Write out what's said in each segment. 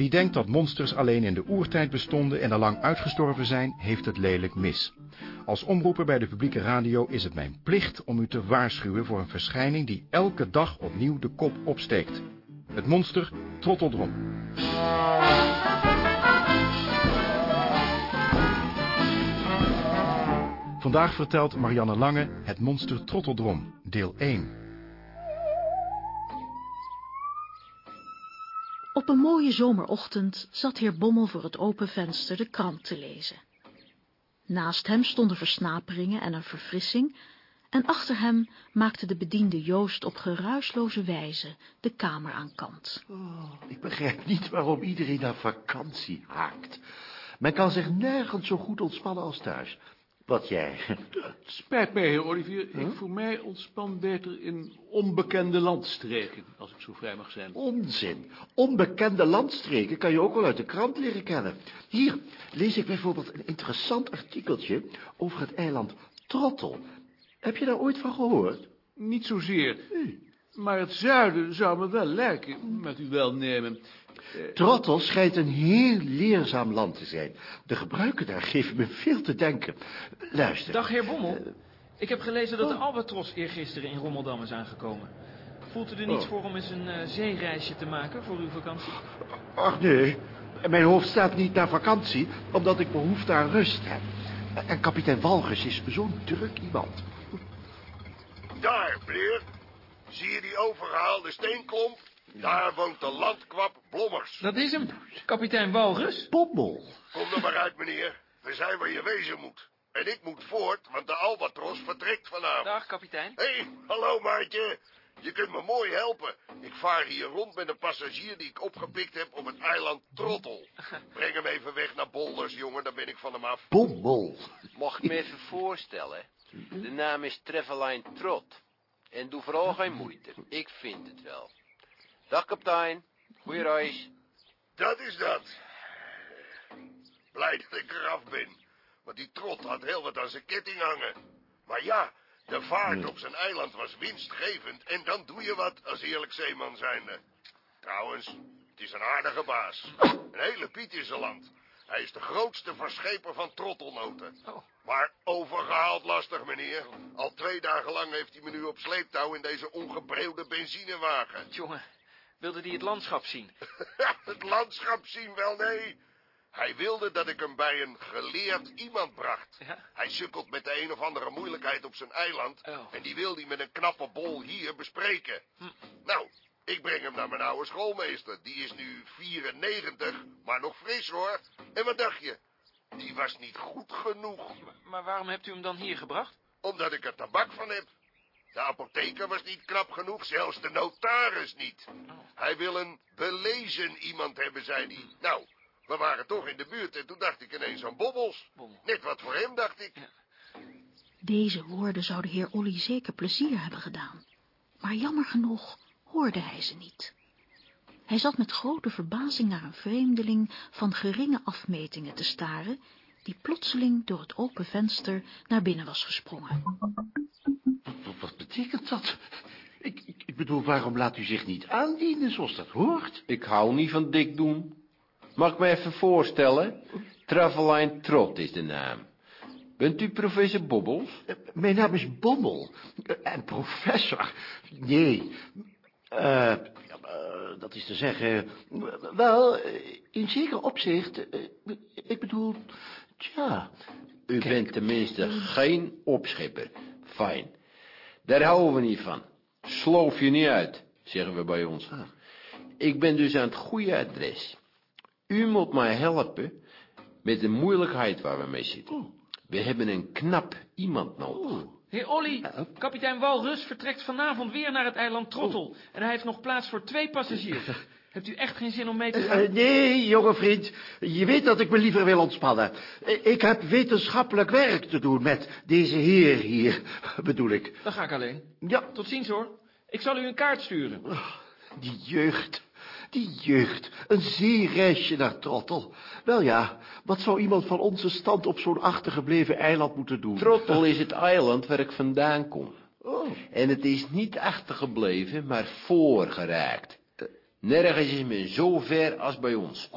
Wie denkt dat monsters alleen in de oertijd bestonden en al lang uitgestorven zijn, heeft het lelijk mis. Als omroeper bij de publieke radio is het mijn plicht om u te waarschuwen voor een verschijning die elke dag opnieuw de kop opsteekt. Het monster Trotteldrom. Vandaag vertelt Marianne Lange het monster Trotteldrom, deel 1. Op een mooie zomerochtend zat heer Bommel voor het open venster de krant te lezen. Naast hem stonden versnaperingen en een verfrissing, en achter hem maakte de bediende Joost op geruisloze wijze de kamer aan kant. Oh, ik begrijp niet waarom iedereen naar vakantie haakt. Men kan zich nergens zo goed ontspannen als thuis. Wat jij? Het spijt mij, heer Olivier. Ik voor mij ontspan beter in onbekende landstreken, als ik zo vrij mag zijn. Onzin. Onbekende landstreken kan je ook wel uit de krant leren kennen. Hier lees ik bijvoorbeeld een interessant artikeltje over het eiland Trottel. Heb je daar ooit van gehoord? Niet zozeer. Maar het zuiden zou me wel lijken, met uw welnemen. Trottel schijnt een heel leerzaam land te zijn. De gebruiken daar geven me veel te denken. Luister. Dag, heer Bommel. Ik heb gelezen dat de Albatros eergisteren in Rommeldam is aangekomen. Voelt u er niets Oh. voor om eens een eh, zeereisje te maken voor uw vakantie? Ach nee, mijn hoofd staat niet naar vakantie, omdat ik behoefte aan rust heb. En kapitein Walrus is zo'n druk iemand. Daar, meneer. Zie je die overgehaalde steenklomp? Daar woont de landkwap Blommers. Dat is hem, kapitein Walrus. Bommel. Kom er maar uit, meneer. We zijn waar je wezen moet. En ik moet voort, want de Albatros vertrekt vanavond. Dag, kapitein. Hé, hey, hallo maatje. Je kunt me mooi helpen. Ik vaar hier rond met een passagier die ik opgepikt heb op het eiland Trottel. Breng hem even weg naar Bolders, jongen, dan ben ik van hem af. Bommel. Mag ik me even voorstellen? De naam is Trevelijn Trot. En doe vooral geen moeite. Ik vind het wel. Dag kapitein. Goeie reis. Dat is dat. Blij dat ik eraf ben. Want die trot had heel wat aan zijn ketting hangen. Maar ja, de vaart op zijn eiland was winstgevend. En dan doe je wat als eerlijk zeeman zijnde. Trouwens, het is een aardige baas. Een hele Piet in zijn land. Hij is de grootste verscheper van trottelnoten. Oh. Maar overgehaald lastig, meneer. Al twee dagen lang heeft hij me nu op sleeptouw in deze ongebreeuwde benzinewagen. Jongen, wilde die het landschap zien? het landschap zien wel, nee. Hij wilde dat ik hem bij een geleerd iemand bracht. Ja. Hij sukkelt met de een of andere moeilijkheid op zijn eiland... Oh. en die wil hij met een knappe bol hier bespreken. Nou, ik breng hem naar mijn oude schoolmeester. Die is nu 94, maar nog fris, hoor. En wat dacht je? Die was niet goed genoeg, Maar waarom hebt u hem dan hier gebracht? omdat ik er tabak van heb. De apotheker was niet knap genoeg, zelfs de notaris niet. Hij wil een belezen iemand hebben, zei hij. Nou, we waren toch in de buurt en toen dacht ik ineens aan Bobbels. Net wat voor hem, dacht ik. Deze woorden zouden heer Olly zeker plezier hebben gedaan. Maar jammer genoeg hoorde hij ze niet. Hij zat met grote verbazing naar een vreemdeling van geringe afmetingen te staren, die plotseling door het open venster naar binnen was gesprongen. Wat, wat betekent dat? Ik, ik, ik bedoel, waarom laat u zich niet aandienen zoals dat hoort? Ik hou niet van dik doen. Mag ik me even voorstellen? Trevelijn Trot is de naam. Bent u professor Bobbels? Eh, Mijn naam is Bommel. Eh, En professor? Nee. Eh, eh, dat is te zeggen... Wel, in zeker opzicht... eh, Ik bedoel... Tja... U bent tenminste geen opschipper. Fijn. Daar houden we niet van. Sloof je niet uit, zeggen we bij ons. Ik ben dus aan het goede adres. U moet mij helpen met de moeilijkheid waar we mee zitten. We hebben een knap iemand nodig. Heer Olly, kapitein Walrus vertrekt vanavond weer naar het eiland Trottel. En hij heeft nog plaats voor twee passagiers. Hebt u echt geen zin om mee te gaan? Eh, nee, jonge vriend. Je weet dat ik me liever wil ontspannen. Eh, Ik heb wetenschappelijk werk te doen met deze heer hier, bedoel ik. Dan ga ik alleen. Ja, Tot ziens hoor. Ik zal u een kaart sturen. die jeugd. Die jeugd. Een zeereisje naar Trottel. Wel ja, wat zou iemand van onze stand op zo'n achtergebleven eiland moeten doen? Trottel is het eiland waar ik vandaan kom. Oh, En het is niet achtergebleven, maar voorgeraakt. Nergens is men zo ver als bij ons.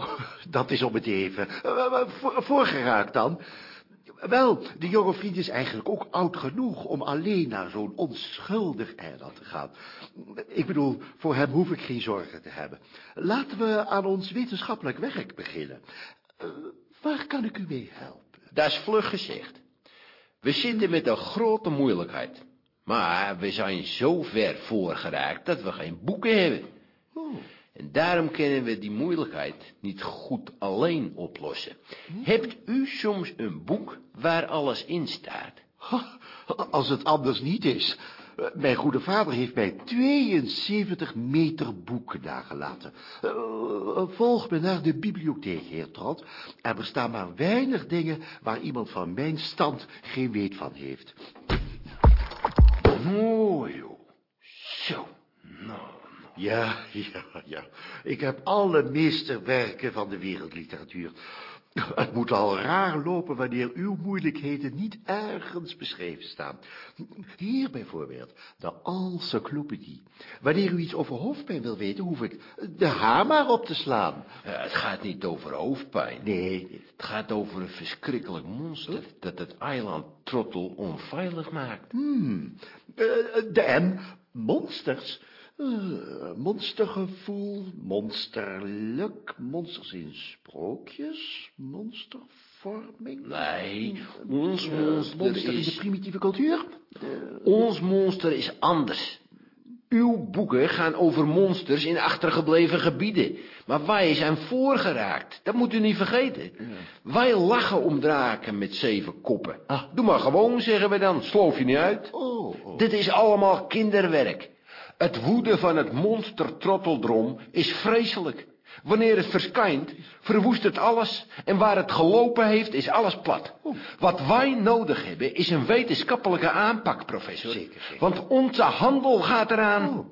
Dat is om het even. Uh, voor, voorgeraakt dan. Wel, de jonge vriend is eigenlijk ook oud genoeg om alleen naar zo'n onschuldig eiland te gaan. Ik bedoel, voor hem hoef ik geen zorgen te hebben. Laten we aan ons wetenschappelijk werk beginnen. Uh, waar kan ik u mee helpen? Dat is vlug gezegd. We zitten met een grote moeilijkheid. Maar we zijn zo ver voorgeraakt dat we geen boeken hebben. Oh. En daarom kunnen we die moeilijkheid niet goed alleen oplossen. Hebt u soms een boek waar alles in staat? Als het anders niet is. Mijn goede vader heeft mij 72 meter boeken nagelaten. Volg me naar de bibliotheek, heer Trot. Er bestaan maar weinig dingen waar iemand van mijn stand geen weet van heeft. Mooi, joh. Zo. Ja, ja, ja. Ik heb alle meesterwerken van de wereldliteratuur. Het moet al raar lopen wanneer uw moeilijkheden niet ergens beschreven staan. Hier bijvoorbeeld, de encyclopedie. Wanneer u iets over hoofdpijn wil weten, hoef ik de hamer op te slaan. Ja, het gaat niet over hoofdpijn. Nee. Het gaat over een verschrikkelijk monster dat het eiland Trottel onveilig maakt. Hmm. Uh, de M, monsters. Uh, monstergevoel, monsterlijk, monsters in sprookjes, monstervorming. Nee, ons monster, monster is... in de primitieve cultuur. Ons monster is anders. Uw boeken gaan over monsters in achtergebleven gebieden. Maar wij zijn voorgeraakt, dat moet u niet vergeten. Wij lachen om draken met zeven koppen. Ah. Doe maar gewoon, zeggen we dan, sloof je niet uit. Oh, oh. Dit is allemaal kinderwerk. Het woede van het monster Trotteldrom is vreselijk. Wanneer het verschijnt, verwoest het alles. En waar het gelopen heeft, is alles plat. Wat wij nodig hebben, is een wetenschappelijke aanpak, professor. Zeker, zeker. Want onze handel gaat eraan.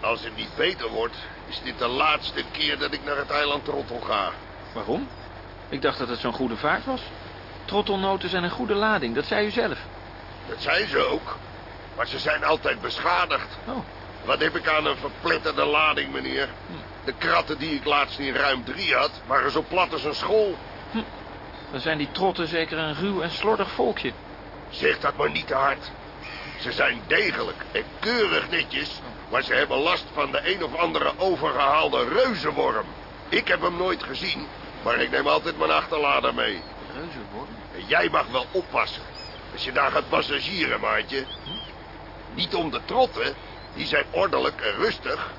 Als het niet beter wordt, is dit de laatste keer dat ik naar het eiland Trottel ga. Waarom? Ik dacht dat het zo'n goede vaart was. Trottelnoten zijn een goede lading, dat zei u zelf. Dat zijn ze ook. Maar ze zijn altijd beschadigd. Oh. Wat heb ik aan een verpletterde lading, meneer? De kratten die ik laatst in ruim drie had, waren zo plat als een school. Dan zijn die trotten zeker een ruw en slordig volkje. Zeg dat maar niet te hard. Ze zijn degelijk en keurig netjes, maar ze hebben last van de een of andere overgehaalde reuzenworm. Ik heb hem nooit gezien, maar ik neem altijd mijn achterlader mee. Reuzenworm? Jij mag wel oppassen. Als je daar gaat passagieren, maatje. Niet om de trotten, die zijn ordelijk en rustig.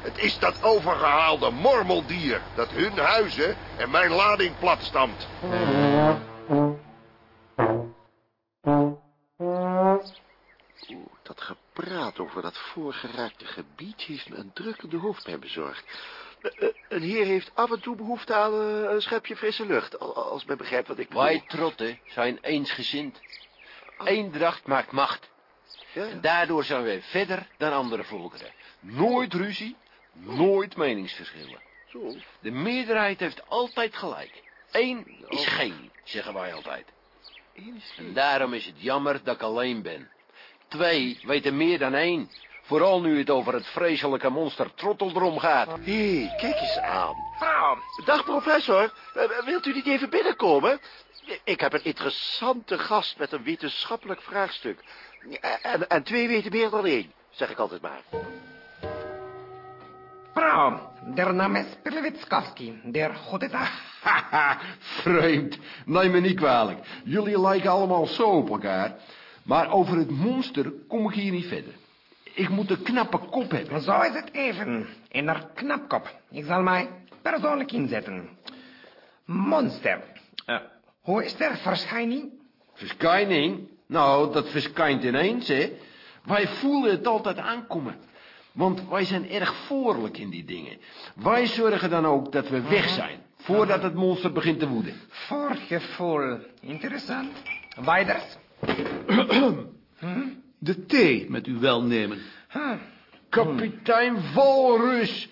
Het is dat overgehaalde mormeldier dat hun huizen en mijn lading platstamt. Oeh, dat gepraat over dat voorgeraakte gebied heeft me een drukkende hoofdpijn bezorgd. Eh, eh, Een heer heeft af en toe behoefte aan eh, een schepje frisse lucht, al- als men begrijpt wat ik bedoel. Wij trotten zijn eensgezind. Eendracht maakt macht. Ja, En daardoor zijn wij verder dan andere volkeren. Nooit ruzie, nooit meningsverschillen. zo. De meerderheid heeft altijd gelijk. Eén is geen, zeggen wij altijd. En daarom is het jammer dat ik alleen ben. Twee weten meer dan één. Vooral nu het over het vreselijke monster Trotteldrom gaat. Hé, hey, kijk eens aan. Dag, professor. Eh, Wilt u niet even binnenkomen? Ik heb een interessante gast met een wetenschappelijk vraagstuk. En, en twee weten meer dan één, zeg ik altijd maar. Vrouw, der naam is Pilewitskowski, der goede dag. Haha, vreemd. Neem me niet kwalijk. Jullie lijken allemaal zo op elkaar. Maar over het monster kom ik hier niet verder. Ik moet een knappe kop hebben. Zo is het even. In een knapkop. Ik zal mij persoonlijk inzetten. Monster. Eh, hoe is der verschijning? Verschijning? Nou, dat verschijnt ineens, hè. Wij voelen het altijd aankomen. Want wij zijn erg voorlijk in die dingen. Wij zorgen dan ook dat we weg zijn, voordat het monster begint te woeden. Voorgevoel. Interessant. Weiders. De thee met uw welnemen. Huh. Kapitein Walrus.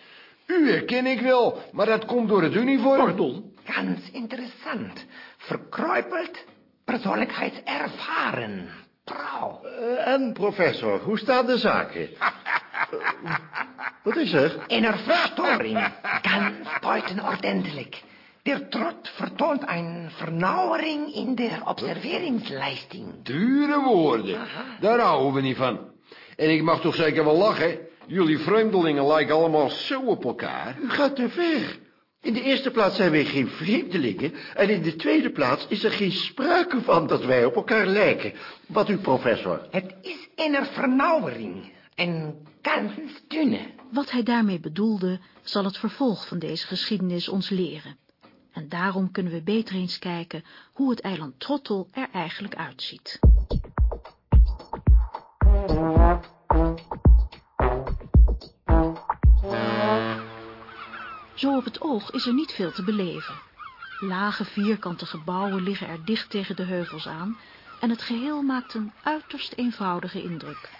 U herken ik wel, maar dat komt door het uniform. Pardon? Ganz interessant. Verkreupelt. Persoonlijkheidservaren. Trouw. Eh, en professor, hoe staan de zaken? Eh, wat is er? In er verstoring. Ganz buitenordentlich. Der Trott vertoont een vernauwering in der observeringsleisting. Dure woorden. Daar houden we niet van. En ik mag toch zeker wel lachen. Jullie vreemdelingen lijken allemaal zo op elkaar. U gaat te ver. In de eerste plaats zijn wij geen vreemdelingen... en in de tweede plaats is er geen sprake van dat wij op elkaar lijken. Wat u, professor? Het is een vernauwering. Een ganz dünne. Wat hij daarmee bedoelde, zal het vervolg van deze geschiedenis ons leren. En daarom kunnen we beter eens kijken hoe het eiland Trottel er eigenlijk uitziet. Zo op het oog is er niet veel te beleven. Lage vierkante gebouwen liggen er dicht tegen de heuvels aan en het geheel maakt een uiterst eenvoudige indruk.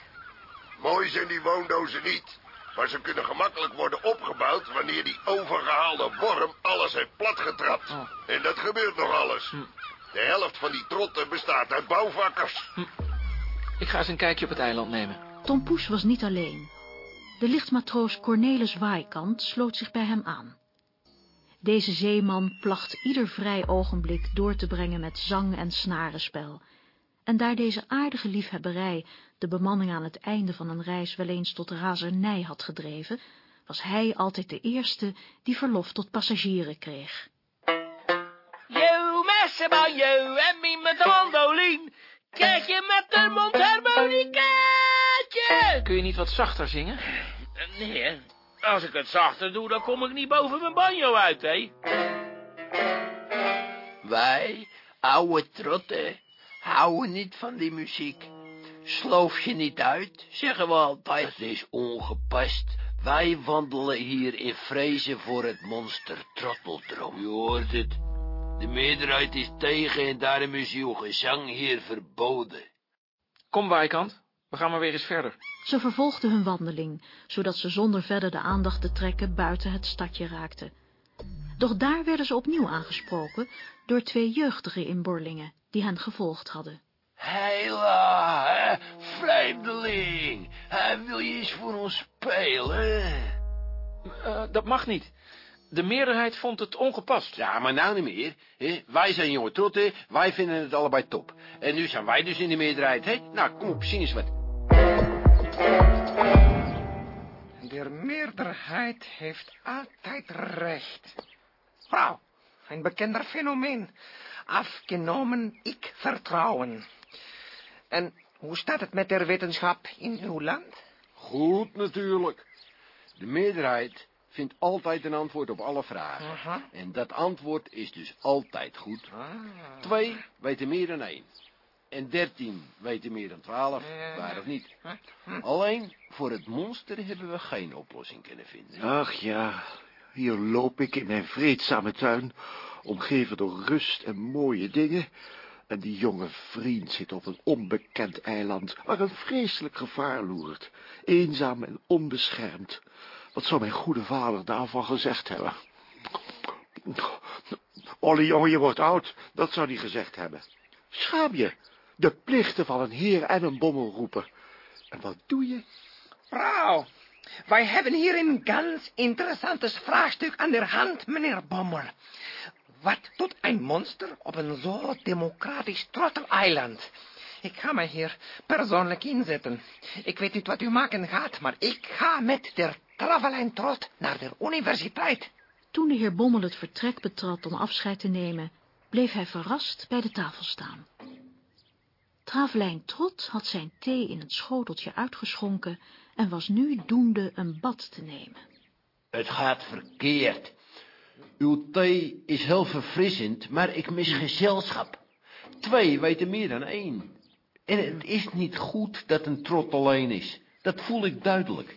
Mooi zijn die woondozen niet. Maar ze kunnen gemakkelijk worden opgebouwd wanneer die overgehaalde worm alles heeft platgetrapt. En dat gebeurt nog alles. De helft van die trotten bestaat uit bouwvakkers. Ik ga eens een kijkje op het eiland nemen. Tom Poes was niet alleen. De lichtmatroos Cornelis Waaikant sloot zich bij hem aan. Deze zeeman placht ieder vrij ogenblik door te brengen met zang en snarenspel. En daar deze aardige liefhebberij de bemanning aan het einde van een reis wel eens tot razernij had gedreven, was hij altijd de eerste die verlof tot passagieren kreeg. Yo, messenbanjo en mie met de mandolin. Kijk je met de mondharmonicaatje. Kun je niet wat zachter zingen? Nee, als ik het zachter doe, dan kom ik niet boven mijn banjo uit, hè. Wij, oude trotten, houden niet van die muziek. Sloof je niet uit, zeggen we altijd. Het is ongepast. Wij wandelen hier in vrezen voor het monster Trotteldrom. Je hoort het. De meerderheid is tegen en daarom is uw gezang hier verboden. Kom, Waaikant. We gaan maar weer eens verder. Ze vervolgden hun wandeling, zodat ze zonder verder de aandacht te trekken buiten het stadje raakten. Doch daar werden ze opnieuw aangesproken door twee jeugdige inboorlingen die hen gevolgd hadden. Heila, hè, vreemdeling. Hij wil je eens voor ons spelen? Eh, dat mag niet. De meerderheid vond het ongepast. Ja, maar nou niet meer. Hè? Wij zijn jonge trotten, wij vinden het allebei top. En nu zijn wij dus in de meerderheid, hè? Nou, kom op, zing eens wat. De meerderheid heeft altijd recht. Vrouw, een bekender fenomeen. Afgenomen ik vertrouwen. En hoe staat het met de wetenschap in uw land? Goed, natuurlijk. De meerderheid vindt altijd een antwoord op alle vragen. Aha. En dat antwoord is dus altijd goed. Twee weten meer dan één. En dertien weten meer dan twaalf, Ja. waar of niet. Alleen voor het monster hebben we geen oplossing kunnen vinden. Ach ja, hier loop ik in mijn vreedzame tuin, omgeven door rust en mooie dingen. En die jonge vriend zit op een onbekend eiland, waar een vreselijk gevaar loert. Eenzaam en onbeschermd. Wat zou mijn goede vader daarvan gezegd hebben? Ollie, jongen, je wordt oud. Dat zou hij gezegd hebben. Schaam je. De plichten van een heer en een bommel roepen. En wat doe je? Vrouw, wij hebben hier een ganz interessantes vraagstuk aan de hand, meneer Bommel. Wat doet een monster op een zo democratisch trotteleiland? Ik ga mij hier persoonlijk inzetten. Ik weet niet wat u maken gaat, maar ik ga met de Travelijn Trot naar de universiteit. Toen de heer Bommel het vertrek betrad om afscheid te nemen, bleef hij verrast bij de tafel staan. Travelijn Trot had zijn thee in het schoteltje uitgeschonken en was nu doende een bad te nemen. Het gaat verkeerd. Uw thee is heel verfrissend, maar ik mis gezelschap. Twee weten meer dan één. En het is niet goed dat een trot alleen is. Dat voel ik duidelijk.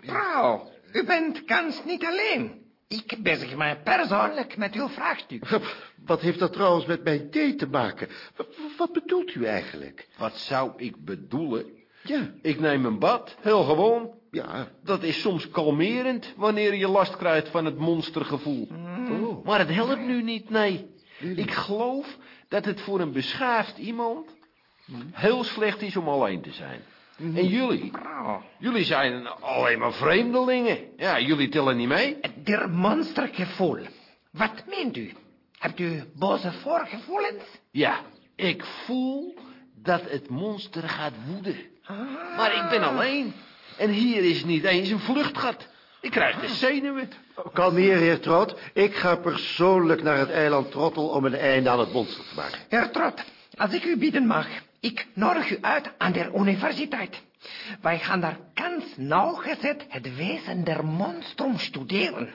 Vrouw, u bent kans niet alleen. Ik bezig mij persoonlijk met uw vraagstuk. Wat heeft dat trouwens met mijn thee te maken? Wat bedoelt u eigenlijk? Wat zou ik bedoelen? Ja, Ik neem een bad, heel gewoon. ja. Dat is soms kalmerend wanneer je last krijgt van het monstergevoel. Oh. Maar het helpt nu niet, nee. Ik geloof dat het voor een beschaafd iemand Heel slecht is om alleen te zijn. En jullie? Jullie zijn alleen maar vreemdelingen. Ja, jullie tellen niet mee. Der monstergevoel. Wat meent u? Hebt u boze voorgevoelens? Ja, ik voel dat het monster gaat woeden. Maar ik ben alleen. En hier is niet eens een vluchtgat. Ik krijg de zenuwen. Kalmeer, heer Trot. Ik ga persoonlijk naar het eiland Trottel om een einde aan het monster te maken. Heer Trot, als ik u bieden mag, ik nodig u uit aan de universiteit. Wij gaan daar ganz nauwgezet het wezen der monstrum studeren.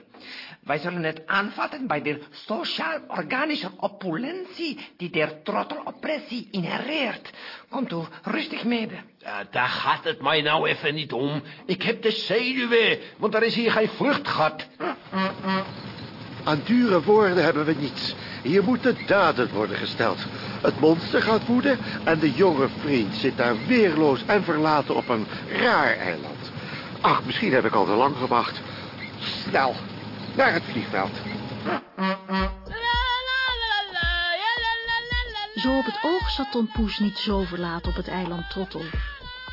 Wij zullen het aanvatten bij de sociaal-organische opulentie die der trotteloppressie inhereert. Komt u rustig mede. Ja, daar gaat het mij nou even niet om. Ik heb de zenuwen, want er is hier geen vluchtgat. Aan dure woorden hebben we niets. Hier moeten daden worden gesteld. Het monster gaat woeden en de jonge vriend zit daar weerloos en verlaten op een raar eiland. Ach, misschien heb ik al te lang gewacht. Snel, naar het vliegveld. Zo op het oog zat Tom Poes niet zo verlaten op het eiland Trottel.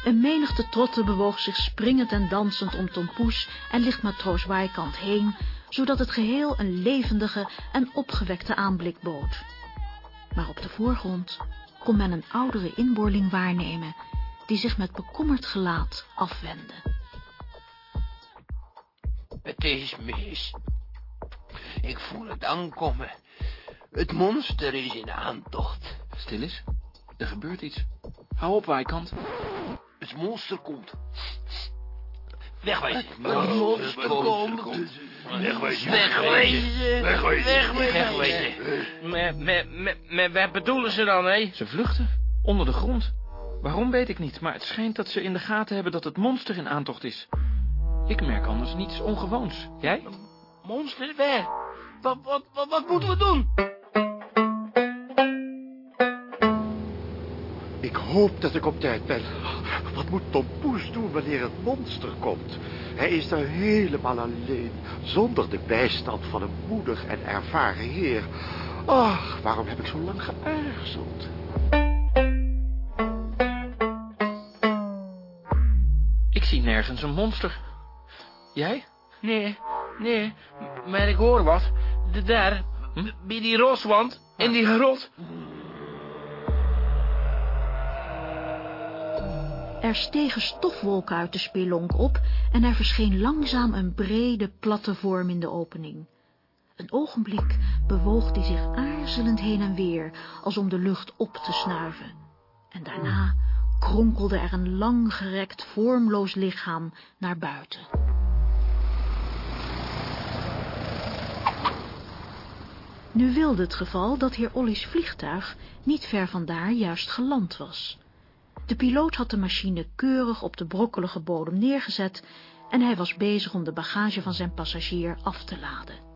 Een menigte trotten bewoog zich springend en dansend om Tom Poes en lichtmatroos Waaikant heen, zodat het geheel een levendige en opgewekte aanblik bood. Maar op de voorgrond kon men een oudere inboorling waarnemen, die zich met bekommerd gelaat afwendde. Het is mis. Ik voel het aankomen. Het monster is in aantocht. Stil eens. Er gebeurt iets. Hou op, Waaikant. Het monster komt. Wegwezen. Het monster komt. Wegwezen. Wegwezen. Wegwezen. Wegwezen. Wat bedoelen ze dan, hè? Ze vluchten. Onder de grond. Waarom weet ik niet, maar het schijnt dat ze in de gaten hebben dat het monster in aantocht is. Ik merk anders niets ongewoons. Jij? Monster weg. Wat, wat, wat, wat moeten we doen? Ik hoop dat ik op tijd ben. Wat moet Tom Poes doen wanneer het monster komt? Hij is daar helemaal alleen, zonder de bijstand van een moedig en ervaren heer. Ach, waarom heb ik zo lang geaarzeld? Ik zie nergens een monster. Jij? Nee, nee, maar ik hoor wat. De- Daar, b- bij die roswand en die grot. Er stegen stofwolken uit de spelonk op en er verscheen langzaam een brede, platte vorm in de opening. Een ogenblik bewoog die zich aarzelend heen en weer, als om de lucht op te snuiven. En daarna kronkelde er een langgerekt, vormloos lichaam naar buiten. Nu wilde het geval dat heer Olly's vliegtuig niet ver vandaar juist geland was. De piloot had de machine keurig op de brokkelige bodem neergezet en hij was bezig om de bagage van zijn passagier af te laden.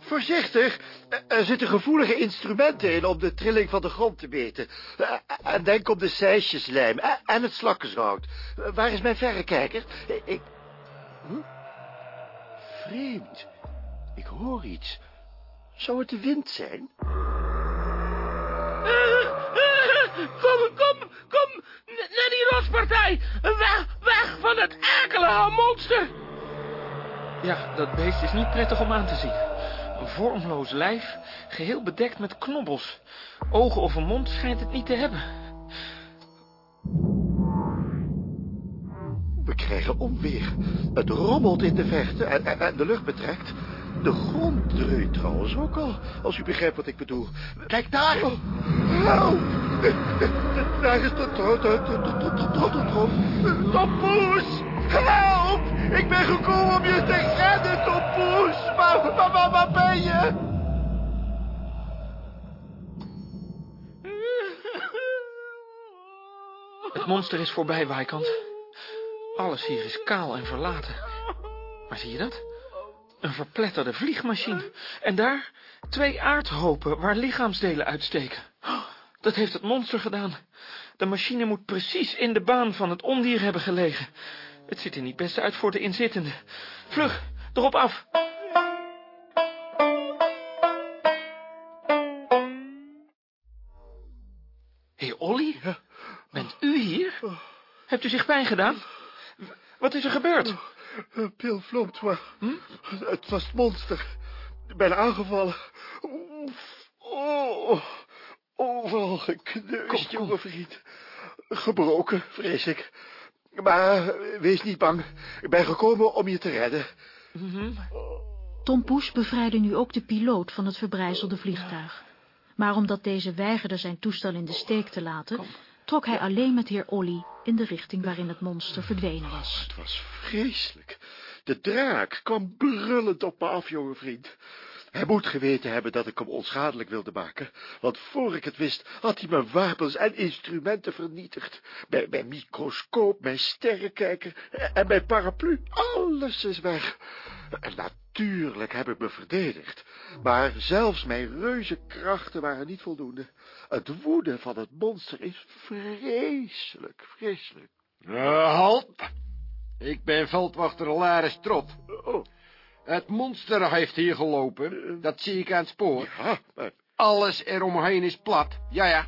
Voorzichtig, er zitten gevoelige instrumenten in om de trilling van de grond te meten. En denk op de seisjeslijm en het slakkenzout. Waar is mijn verrekijker? Ik... Huh? Vreemd. Ik hoor iets. Zou het de wind zijn? Kom, kom, kom, n- naar die rotspartij. Weg, weg van het akelige monster. Ja, dat beest is niet prettig om aan te zien. Een vormloos lijf, geheel bedekt met knobbels. Ogen of een mond schijnt het niet te hebben. We krijgen onweer. Het rommelt in de verte en, en- en de lucht betrekt. De grond dreunt trouwens ook al, als u begrijpt wat ik bedoel. Kijk daar! Oh, help! Daar is de. Tompoes! Help! Ik ben gekomen om je te redden, Tompoes! Waar, waar, waar, ben je? Het monster is voorbij, Waaikant. Alles hier is kaal en verlaten. Maar zie je dat? Een verpletterde vliegmachine. En daar twee aardhopen waar lichaamsdelen uitsteken. Oh, Dat heeft het monster gedaan. De machine moet precies in de baan van het ondier hebben gelegen. Het ziet er niet best uit voor de inzittende. Vlug, erop af. Heer Olly? Hebt u zich pijn gedaan? Wat is er gebeurd? Pil Flomtois. Het was het monster. Ik ben aangevallen. Oef. Oh, overal gekneusd, jonge vriend. Gebroken, vrees ik. Maar wees niet bang. Ik ben gekomen om je te redden. Tom Poes bevrijdde nu ook de piloot van het verbrijzelde vliegtuig. Maar omdat deze weigerde zijn toestel in de steek te laten, trok hij alleen met heer Olly in de richting waarin het monster verdwenen was. Het was vreselijk. De draak kwam brullend op me af, jonge vriend. Hij moet geweten hebben dat ik hem onschadelijk wilde maken, want voor ik het wist had hij mijn wapens en instrumenten vernietigd. Mijn, mijn microscoop, mijn sterrenkijker en mijn paraplu, alles is weg. En natuurlijk heb ik me verdedigd, maar zelfs mijn reuzenkrachten waren niet voldoende. Het woede van het monster is vreselijk, vreselijk. Uh, halt! Ik ben veldwachter Laris Trot. Oh, Het monster heeft hier gelopen, dat zie ik aan het spoor. ja, maar Alles eromheen is plat, ja ja.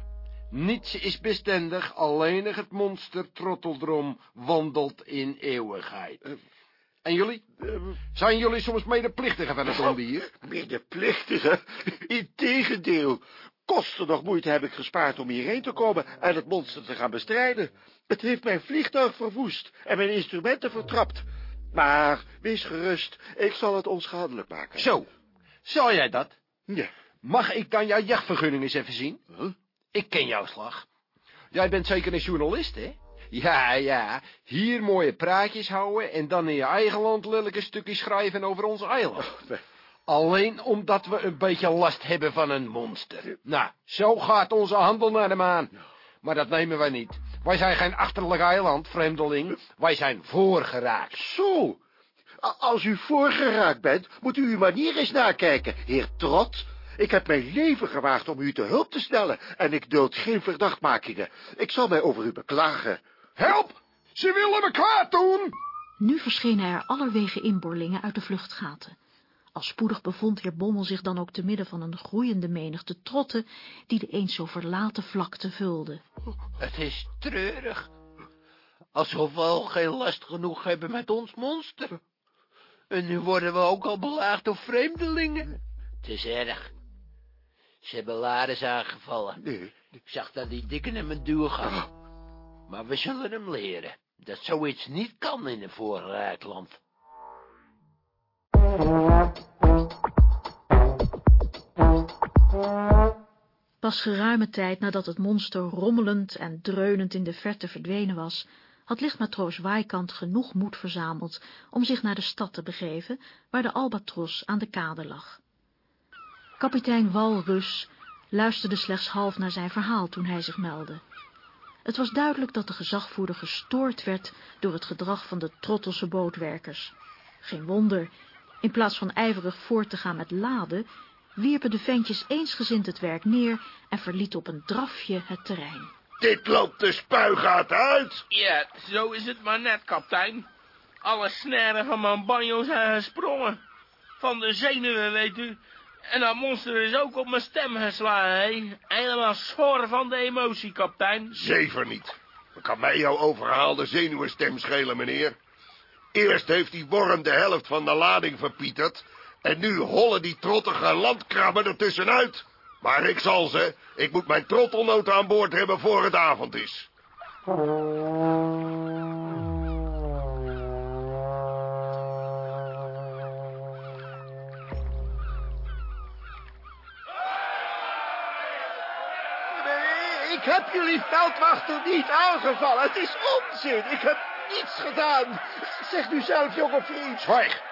Niets is bestendig, alleen het monster Trotteldrom wandelt in eeuwigheid. En jullie? Zijn jullie soms medeplichtigen van het ondier? medeplichtige. Integendeel. Kosten nog moeite heb ik gespaard om hierheen te komen en het monster te gaan bestrijden. Het heeft mijn vliegtuig verwoest en mijn instrumenten vertrapt. Maar wees gerust, ik zal het onschadelijk maken. Zo, zal jij dat? Ja. Mag ik dan jouw jachtvergunning eens even zien? Huh? Ik ken jouw slag. Jij bent zeker een journalist, hè? Ja, ja. Hier mooie praatjes houden en dan in je eigen land lelijke stukjes schrijven over ons eiland. nee. Alleen omdat we een beetje last hebben van een monster. Nou, zo gaat onze handel naar de maan. Maar dat nemen wij niet. Wij zijn geen achterlijk eiland, vreemdeling. Wij zijn voorgeraakt. Zo. Als u voorgeraakt bent, moet u uw manier eens nakijken, heer Trot. Ik heb mijn leven gewaagd om u te hulp te stellen en ik duld geen verdachtmakingen. Ik zal mij over u beklagen. Help! Ze willen me kwaad doen! Nu verschenen er allerwege inboorlingen uit de vluchtgaten. Al spoedig bevond heer Bommel zich dan ook te midden van een groeiende menigte trotten, die de eens zo verlaten vlakte vulden. Het is treurig. Alsof we al geen last genoeg hebben met ons monster. En nu worden we ook al belaagd door vreemdelingen. Het is erg. Ze hebben Laris aangevallen. Nee, Ik zag dat die dikke hem een duw gaf. Maar we zullen hem leren. Dat zoiets niet kan in een voorgeraakt Pas geruime tijd nadat het monster rommelend en dreunend in de verte verdwenen was, had lichtmatroos Waaikant genoeg moed verzameld om zich naar de stad te begeven, waar de albatros aan de kade lag. Kapitein Walrus luisterde slechts half naar zijn verhaal toen hij zich meldde. Het was duidelijk dat de gezagvoerder gestoord werd door het gedrag van de trottelse bootwerkers. Geen wonder, in plaats van ijverig voort te gaan met laden, wierpen de ventjes eensgezind het werk neer en verlieten op een drafje het terrein. Dit loopt de spuigaat uit. Ja, zo is het maar net, kapitein. Alle snaren van mijn banjo zijn gesprongen. Van de zenuwen, weet u. En dat monster is ook op mijn stem geslagen, hè. Helemaal schor van de emotie, kapitein. Zever niet. Dan kan mij jouw overhaalde zenuwenstem schelen, meneer. Eerst heeft die worm de helft van de lading verpieterd... en nu hollen die trottige landkrabben er tussenuit. Maar ik zal ze. Ik moet mijn trottelnoot aan boord hebben voor het avond is. Nee, ik heb jullie veldwachter niet aangevallen. Het is onzin. Ik heb niets gedaan. Zeg nu zelf, jonge vriend. Zwijg!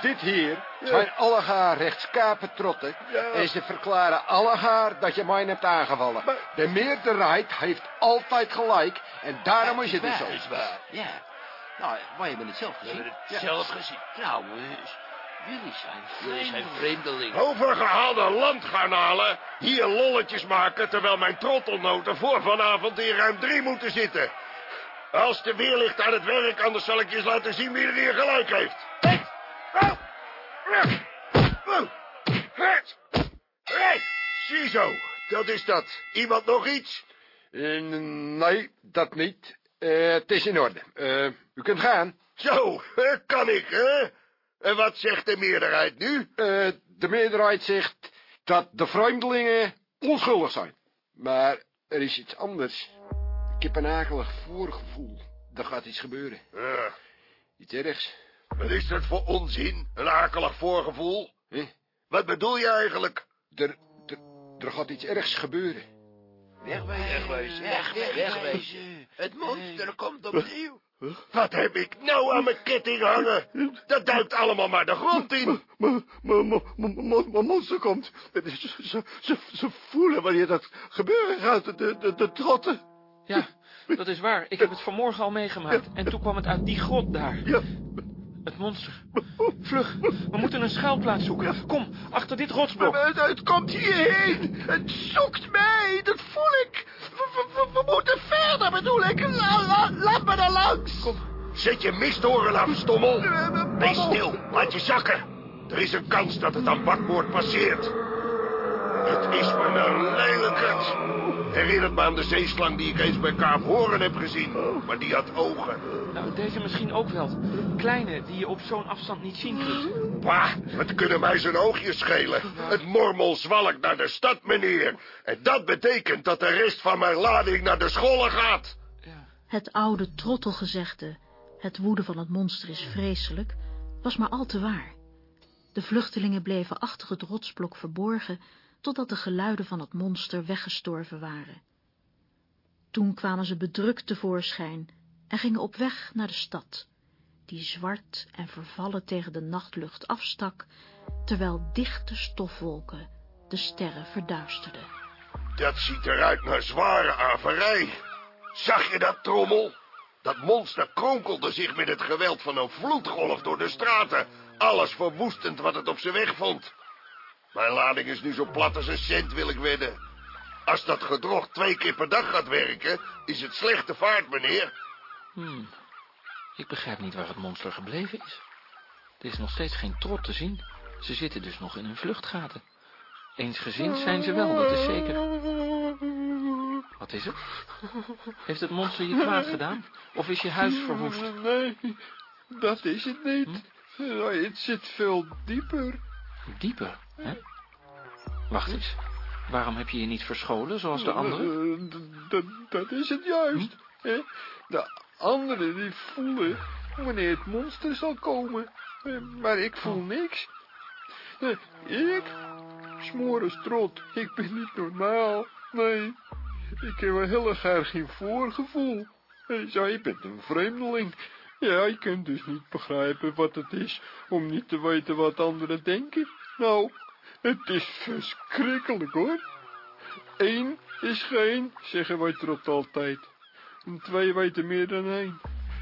Dit hier zijn allegaar rechtskapen trotten. Ja. En ze verklaren allegaar dat je mij hebt aangevallen. Maar- De meerderheid heeft altijd gelijk. En daarom is het dus zo. is waar, ja. Nou, wij hebben het zelf gezien. We hebben het zelf gezien. Trouwens, jullie zijn Jullie zijn vreemdelingen. Overgehaalde landgarnalen hier lolletjes maken... terwijl mijn trottelnoten voor vanavond in ruim drie moeten zitten. Als de weerlicht aan het werk, anders zal ik je eens laten zien wie er hier gelijk heeft. Ziezo, dat is dat. Iemand nog iets? Eh, nee, dat niet. Eh, het is in orde. Eh, u kunt gaan. Zo, kan ik, hè? En wat zegt de meerderheid nu? De meerderheid zegt dat de vreemdelingen onschuldig zijn. Maar er is iets anders. Ik heb een akelig voorgevoel. Er gaat iets gebeuren. Iets ergs. Wat is dat voor onzin? Een akelig voorgevoel? Hè? Wat bedoel je eigenlijk? Er, er, er gaat iets ergs gebeuren. Wegwezen. Wegwezen. Wegwezen. Het monster komt opnieuw. Wat heb ik nou aan mijn ketting hangen? Dat duikt allemaal maar de grond in. Mijn monster komt. Ze, ze, ze voelen wanneer dat gebeuren gaat, de, de, de trotten. Ja, dat is waar. Ik heb het vanmorgen al meegemaakt. En toen kwam het uit die grot daar. Ja, Het monster. Vlug, we moeten een schuilplaats zoeken. Kom, achter dit rotsblok. het, het komt hierheen. Het zoekt mij, dat voel ik. We, we- we- we moeten verder, bedoel ik. La, la, laat me daar langs. Zet je misthoren af, stommel. Eh, Wees Bommel. stil, laat je zakken. Er is een kans dat het aan bakboord passeert. Het is maar een lelijkerd. Herinnert me aan de zeeslang die ik eens bij Kaap Horen heb gezien. Maar die had ogen. Nou, deze misschien ook wel. Kleine, die je op zo'n afstand niet zien kunt. Bah, het kunnen mij zijn oogjes schelen. Het mormel zwalkt naar de stad, meneer. En dat betekent dat de rest van mijn lading naar de scholen gaat. Ja. Het oude trottelgezegde, het woede van het monster is vreselijk, was maar al te waar. De vluchtelingen bleven achter het rotsblok verborgen, totdat de geluiden van het monster weggestorven waren. Toen kwamen ze bedrukt tevoorschijn en gingen op weg naar de stad, die zwart en vervallen tegen de nachtlucht afstak, terwijl dichte stofwolken de sterren verduisterden. Dat ziet eruit naar zware averij. Zag je dat, trommel? Dat monster kronkelde zich met het geweld van een vloedgolf door de straten. Alles verwoestend wat het op zijn weg vond. Mijn lading is nu zo plat als een cent, wil ik wedden. Als dat gedrocht twee keer per dag gaat werken, is het slechte vaart, meneer. Hmm. Ik begrijp niet waar het monster gebleven is. Er is nog steeds geen trot te zien. Ze zitten dus nog in hun vluchtgaten. Eensgezind zijn ze wel, dat is zeker. Wat is het? Heeft het monster je kwaad gedaan? Of is je huis verwoest? Nee, dat is het niet. Nee, Het zit veel dieper. Dieper, hè? Wacht eens. Waarom heb je je niet verscholen, zoals de anderen? Eh, d- Dat is het juist. hè. De anderen die voelen wanneer het monster zal komen. Eh, Maar ik voel niks. Eh, Ik? Smoren strot. Ik ben niet normaal. Nee. Ik heb een heel erg geen voorgevoel. Eh, Jij bent een vreemdeling. Jij kunt dus niet begrijpen wat het is om niet te weten wat anderen denken. Nou, het is verschrikkelijk hoor. Eén is geen, zeggen wij trot altijd. En twee weten meer dan één.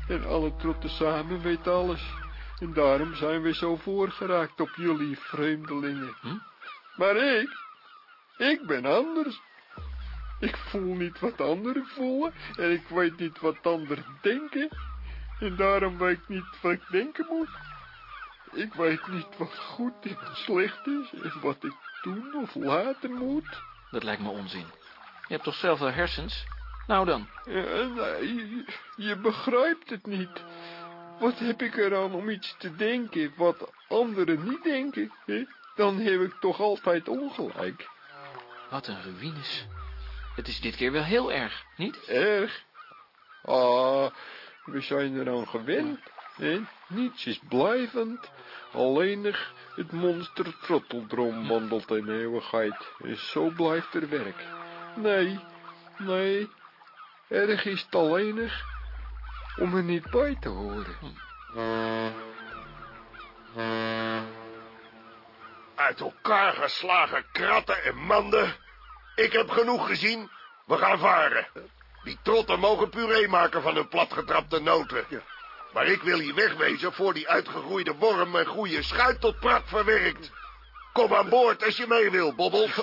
En alle trotten samen weten alles. En daarom zijn we zo voorgeraakt op jullie vreemdelingen. Hm? Maar ik, ik ben anders. Ik voel niet wat anderen voelen en ik weet niet wat anderen denken. En daarom weet ik niet wat ik denken moet. Ik weet niet wat goed en slecht is en wat ik doen of laten moet. Dat lijkt me onzin. Je hebt toch zelf wel hersens? Nou dan. Ja, je, je begrijpt het niet. Wat heb ik eraan om iets te denken wat anderen niet denken? Hè? Dan heb ik toch altijd ongelijk. Wat een ruïnes. Het is dit keer wel heel erg, niet? Erg. Ah, we zijn eraan gewend. Hè? Niets is blijvend. Alleenig het monster trotteldrom wandelt in eeuwigheid. En zo blijft er werk. Nee, nee. Erg is het alleenig om er niet bij te horen. Uit elkaar geslagen kratten en manden. Ik heb genoeg gezien. We gaan varen. Die trotten mogen puree maken van hun platgetrapte noten. Maar ik wil hier wegwezen voor die uitgegroeide worm mijn goede schuit tot prat verwerkt. Kom aan boord als je mee wil, Bobbels.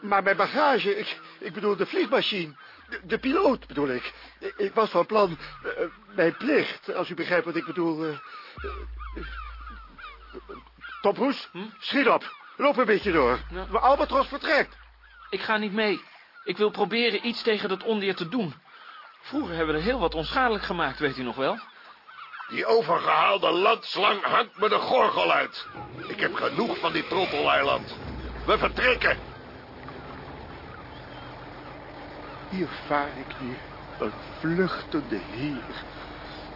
Maar mijn bagage, ik, ik bedoel de vliegmachine. De, de piloot bedoel ik. ik. ik was van plan, eh, mijn plicht, als u begrijpt wat ik bedoel. Tom Poes, schiet op. Loop een beetje door. Ja. Mijn albatros vertrekt. Ik ga niet mee. Ik wil proberen iets tegen dat ondier te doen. Vroeger hebben we er heel wat onschadelijk gemaakt, weet u nog wel? Die overgehaalde landslang hangt me de gorgel uit. Ik heb genoeg van die trotteleiland. We vertrekken. Hier vaar ik nu, een vluchtende heer.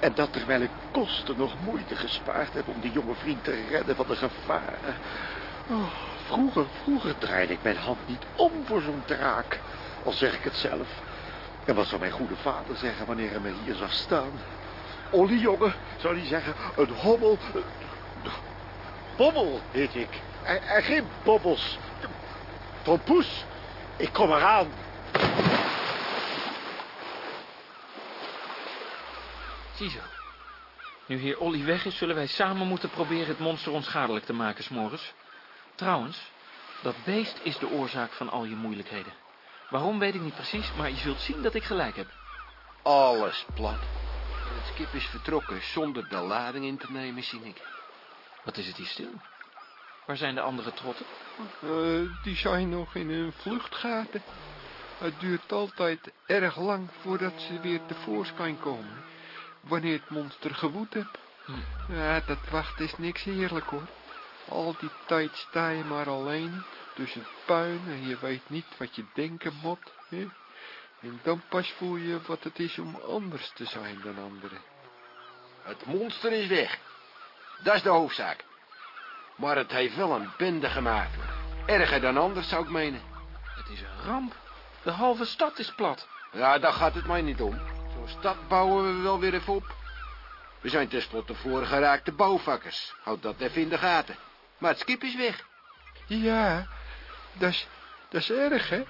En dat terwijl ik kosten nog moeite gespaard heb om die jonge vriend te redden van de gevaren. Oh, vroeger, vroeger draaide ik mijn hand niet om voor zo'n draak. Al zeg ik het zelf. En wat zou mijn goede vader zeggen wanneer hij me hier zag staan? Olly, jongen, zou hij zeggen, een hobbel... Bobbel heet ik. En, en geen bobbels. Tompoes, ik kom eraan. Ziezo. Nu heer Olly weg is, zullen wij samen moeten proberen het monster onschadelijk te maken, s'morgens. Trouwens, dat beest is de oorzaak van al je moeilijkheden. Waarom weet ik niet precies, maar je zult zien dat ik gelijk heb. Alles plat. Het skip is vertrokken zonder de lading in te nemen, zie ik. Wat is het hier stil? Waar zijn de andere trotten? Eh, die zijn nog in hun vluchtgaten. Het duurt altijd erg lang voordat ze weer tevoorschijn komen. Wanneer het monster gewoed hebt. Hm. Ja, dat wachten is niks heerlijk hoor. Al die tijd sta je maar alleen tussen het puin en je weet niet wat je denken moet. Hè? En dan pas voel je wat het is om anders te zijn dan anderen. Het monster is weg. Dat is de hoofdzaak. Maar het heeft wel een bende gemaakt. Erger dan anders, zou ik menen. Het is een ramp. De halve stad is plat. Ja, daar gaat het mij niet om. Zo'n stad bouwen we wel weer even op. We zijn tenslotte voorgeraakte bouwvakkers. Houd dat even in de gaten. Maar het skip is weg. Ja, dat is, dat is erg hè.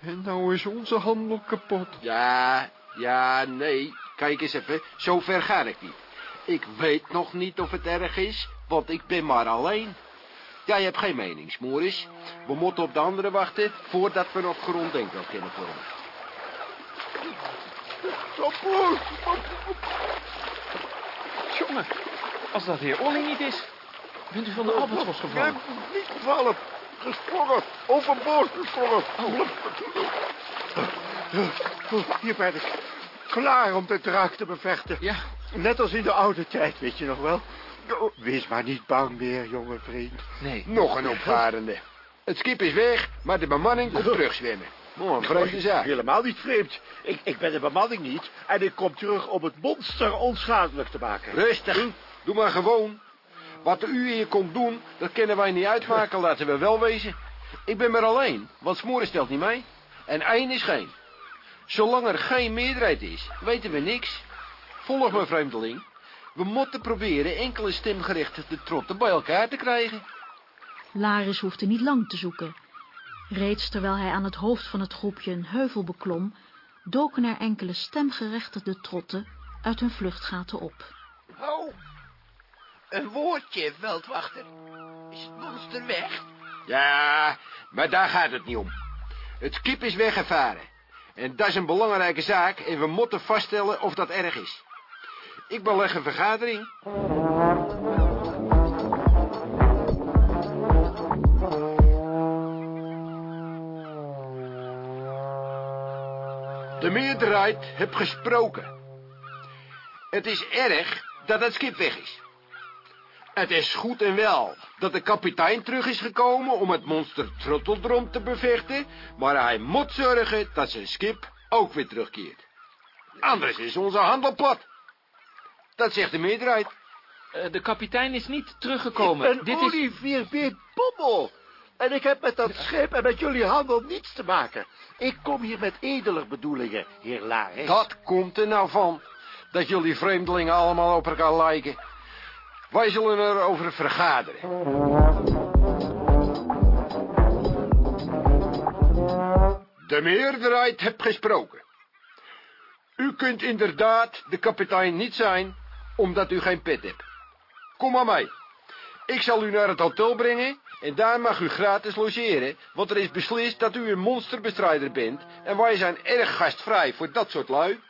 En nou is onze handel kapot. Ja, ja, nee. Kijk eens even, zo ver ga ik niet. Ik weet nog niet of het erg is, want ik ben maar alleen. Jij hebt geen mening, Smoris. We moeten op de anderen wachten voordat we nog gronddenkbeeld kunnen vormen. Jongen, als dat heer Olly niet is. Bent u van de albatros gevallen? niet gevallen. Gesprongen, overboord gesprongen. Hier ben ik. Klaar om de draak te bevechten. Ja, Net als in de oude tijd, weet je nog wel. Oh, Wees maar niet bang meer, jonge vriend. nee. Nog een opvarende. Het skip is weg, maar de bemanning komt terugzwemmen. Oh, een vreemde zaak. Helemaal niet vreemd. Ik, ik ben de bemanning niet en ik kom terug om het monster onschadelijk te maken. Rustig, doe maar gewoon. Wat u hier komt doen, dat kunnen wij niet uitmaken, laten we wel wezen. Ik ben maar alleen, want Smoren stelt niet mee. En één is geen. Zolang er geen meerderheid is, weten we niks. Volg me, vreemdeling. We moeten proberen enkele stemgerechtigde trotten bij elkaar te krijgen. Laris hoefde niet lang te zoeken. Reeds terwijl hij aan het hoofd van het groepje een heuvel beklom, doken er enkele stemgerechtigde trotten uit hun vluchtgaten op. Oh, een woordje, veldwachter. Is het monster weg? Ja, maar daar gaat het niet om. Het skip is weggevaren. En dat is een belangrijke zaak en we moeten vaststellen of dat erg is. Ik beleg een vergadering. De meerderheid heeft gesproken. Het is erg dat het schip weg is. Het is goed en wel dat de kapitein terug is gekomen om het monster Trotteldrom te bevechten, maar hij moet zorgen dat zijn schip ook weer terugkeert. Anders is onze handel plat. Dat zegt de meerderheid. Eh, de kapitein is niet teruggekomen. Ik ben Dit is... Olivier B. Bommel. En ik heb met dat schip en met jullie handel niets te maken. Ik kom hier met edeler bedoelingen, heer Laris. Dat komt er nou van, dat jullie vreemdelingen allemaal op elkaar lijken. Wij zullen erover vergaderen. De meerderheid heeft gesproken. U kunt inderdaad de kapitein niet zijn, omdat u geen pet hebt. Kom maar mee. Ik zal u naar het hotel brengen en daar mag u gratis logeren, want er is beslist dat u een monsterbestrijder bent en wij zijn erg gastvrij voor dat soort lui.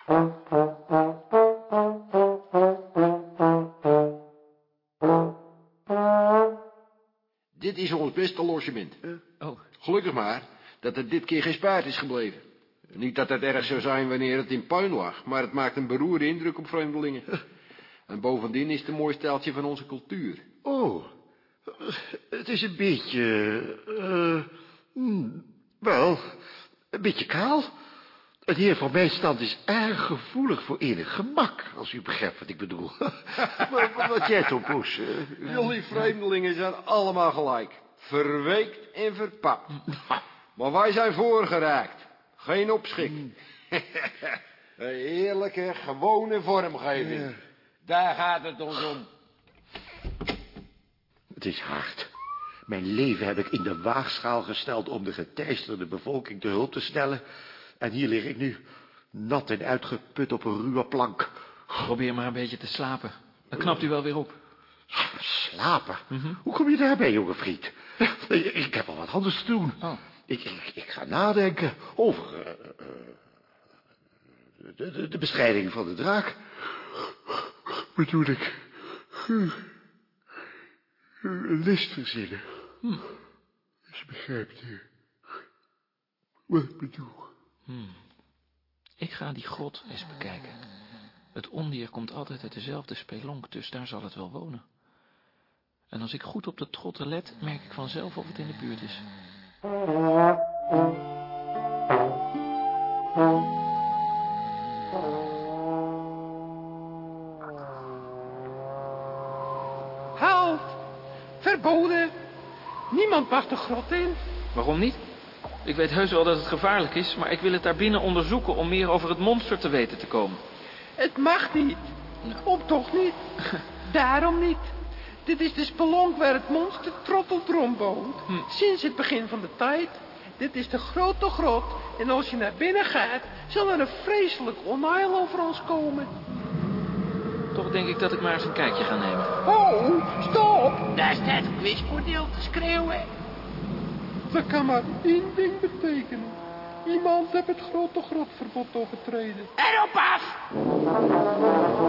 Is ons beste logement. Oh, Gelukkig maar dat er dit keer gespaard is gebleven. Niet dat het erg zou zijn wanneer het in puin lag, maar het maakt een beroerde indruk op vreemdelingen. En bovendien is het een mooi steltje van onze cultuur. Oh, het is een beetje... eh, hmm, wel, een beetje kaal. Een heer van mijn stand is erg gevoelig voor enig gemak, als u begrijpt wat ik bedoel. maar, wat jij toch, Poes? eh, Jullie vreemdelingen zijn allemaal gelijk. Verweekt en verpapt. Maar wij zijn voorgeraakt. Geen opschik. een heerlijke, gewone vormgeving. Daar gaat het ons om. Het is hard. Mijn leven heb ik in de waagschaal gesteld om de geteisterde bevolking te hulp te stellen. En hier lig ik nu, nat en uitgeput op een ruwe plank. Probeer maar een beetje te slapen. Dan knapt u wel weer op. Slapen? Hoe kom je daarbij, jonge vriend? Ik, heb al wat anders te doen. Oh. Ik, ik, ik ga nadenken over eh, eh, de, de, de bestrijding van de draak. Bedoel ik? Een list verzinnen. Dus begrijpt u wat ik bedoel? Ik ga die grot eens bekijken. Het ondier komt altijd uit dezelfde spelonk, dus daar zal het wel wonen. En als ik goed op de trotten let, merk ik vanzelf of het in de buurt is. Halt! Verboden! Niemand mag de grot in. Waarom niet? Ik weet heus wel dat het gevaarlijk is, maar ik wil het daar binnen onderzoeken om meer over het monster te weten te komen. Het mag niet. Om toch niet. Daarom niet. Dit is de spelonk waar het monster Trotteldrom woont. Sinds het begin van de tijd. Dit is de grote grot. En als je naar binnen gaat, zal er een vreselijk onheil over ons komen. Toch denk ik dat ik maar eens een kijkje ga nemen. Oh, stop! Daar staat Quizbordeel te schreeuwen. Dat kan maar één ding betekenen. Iemand heeft het grote grotverbod overtreden. Erop af!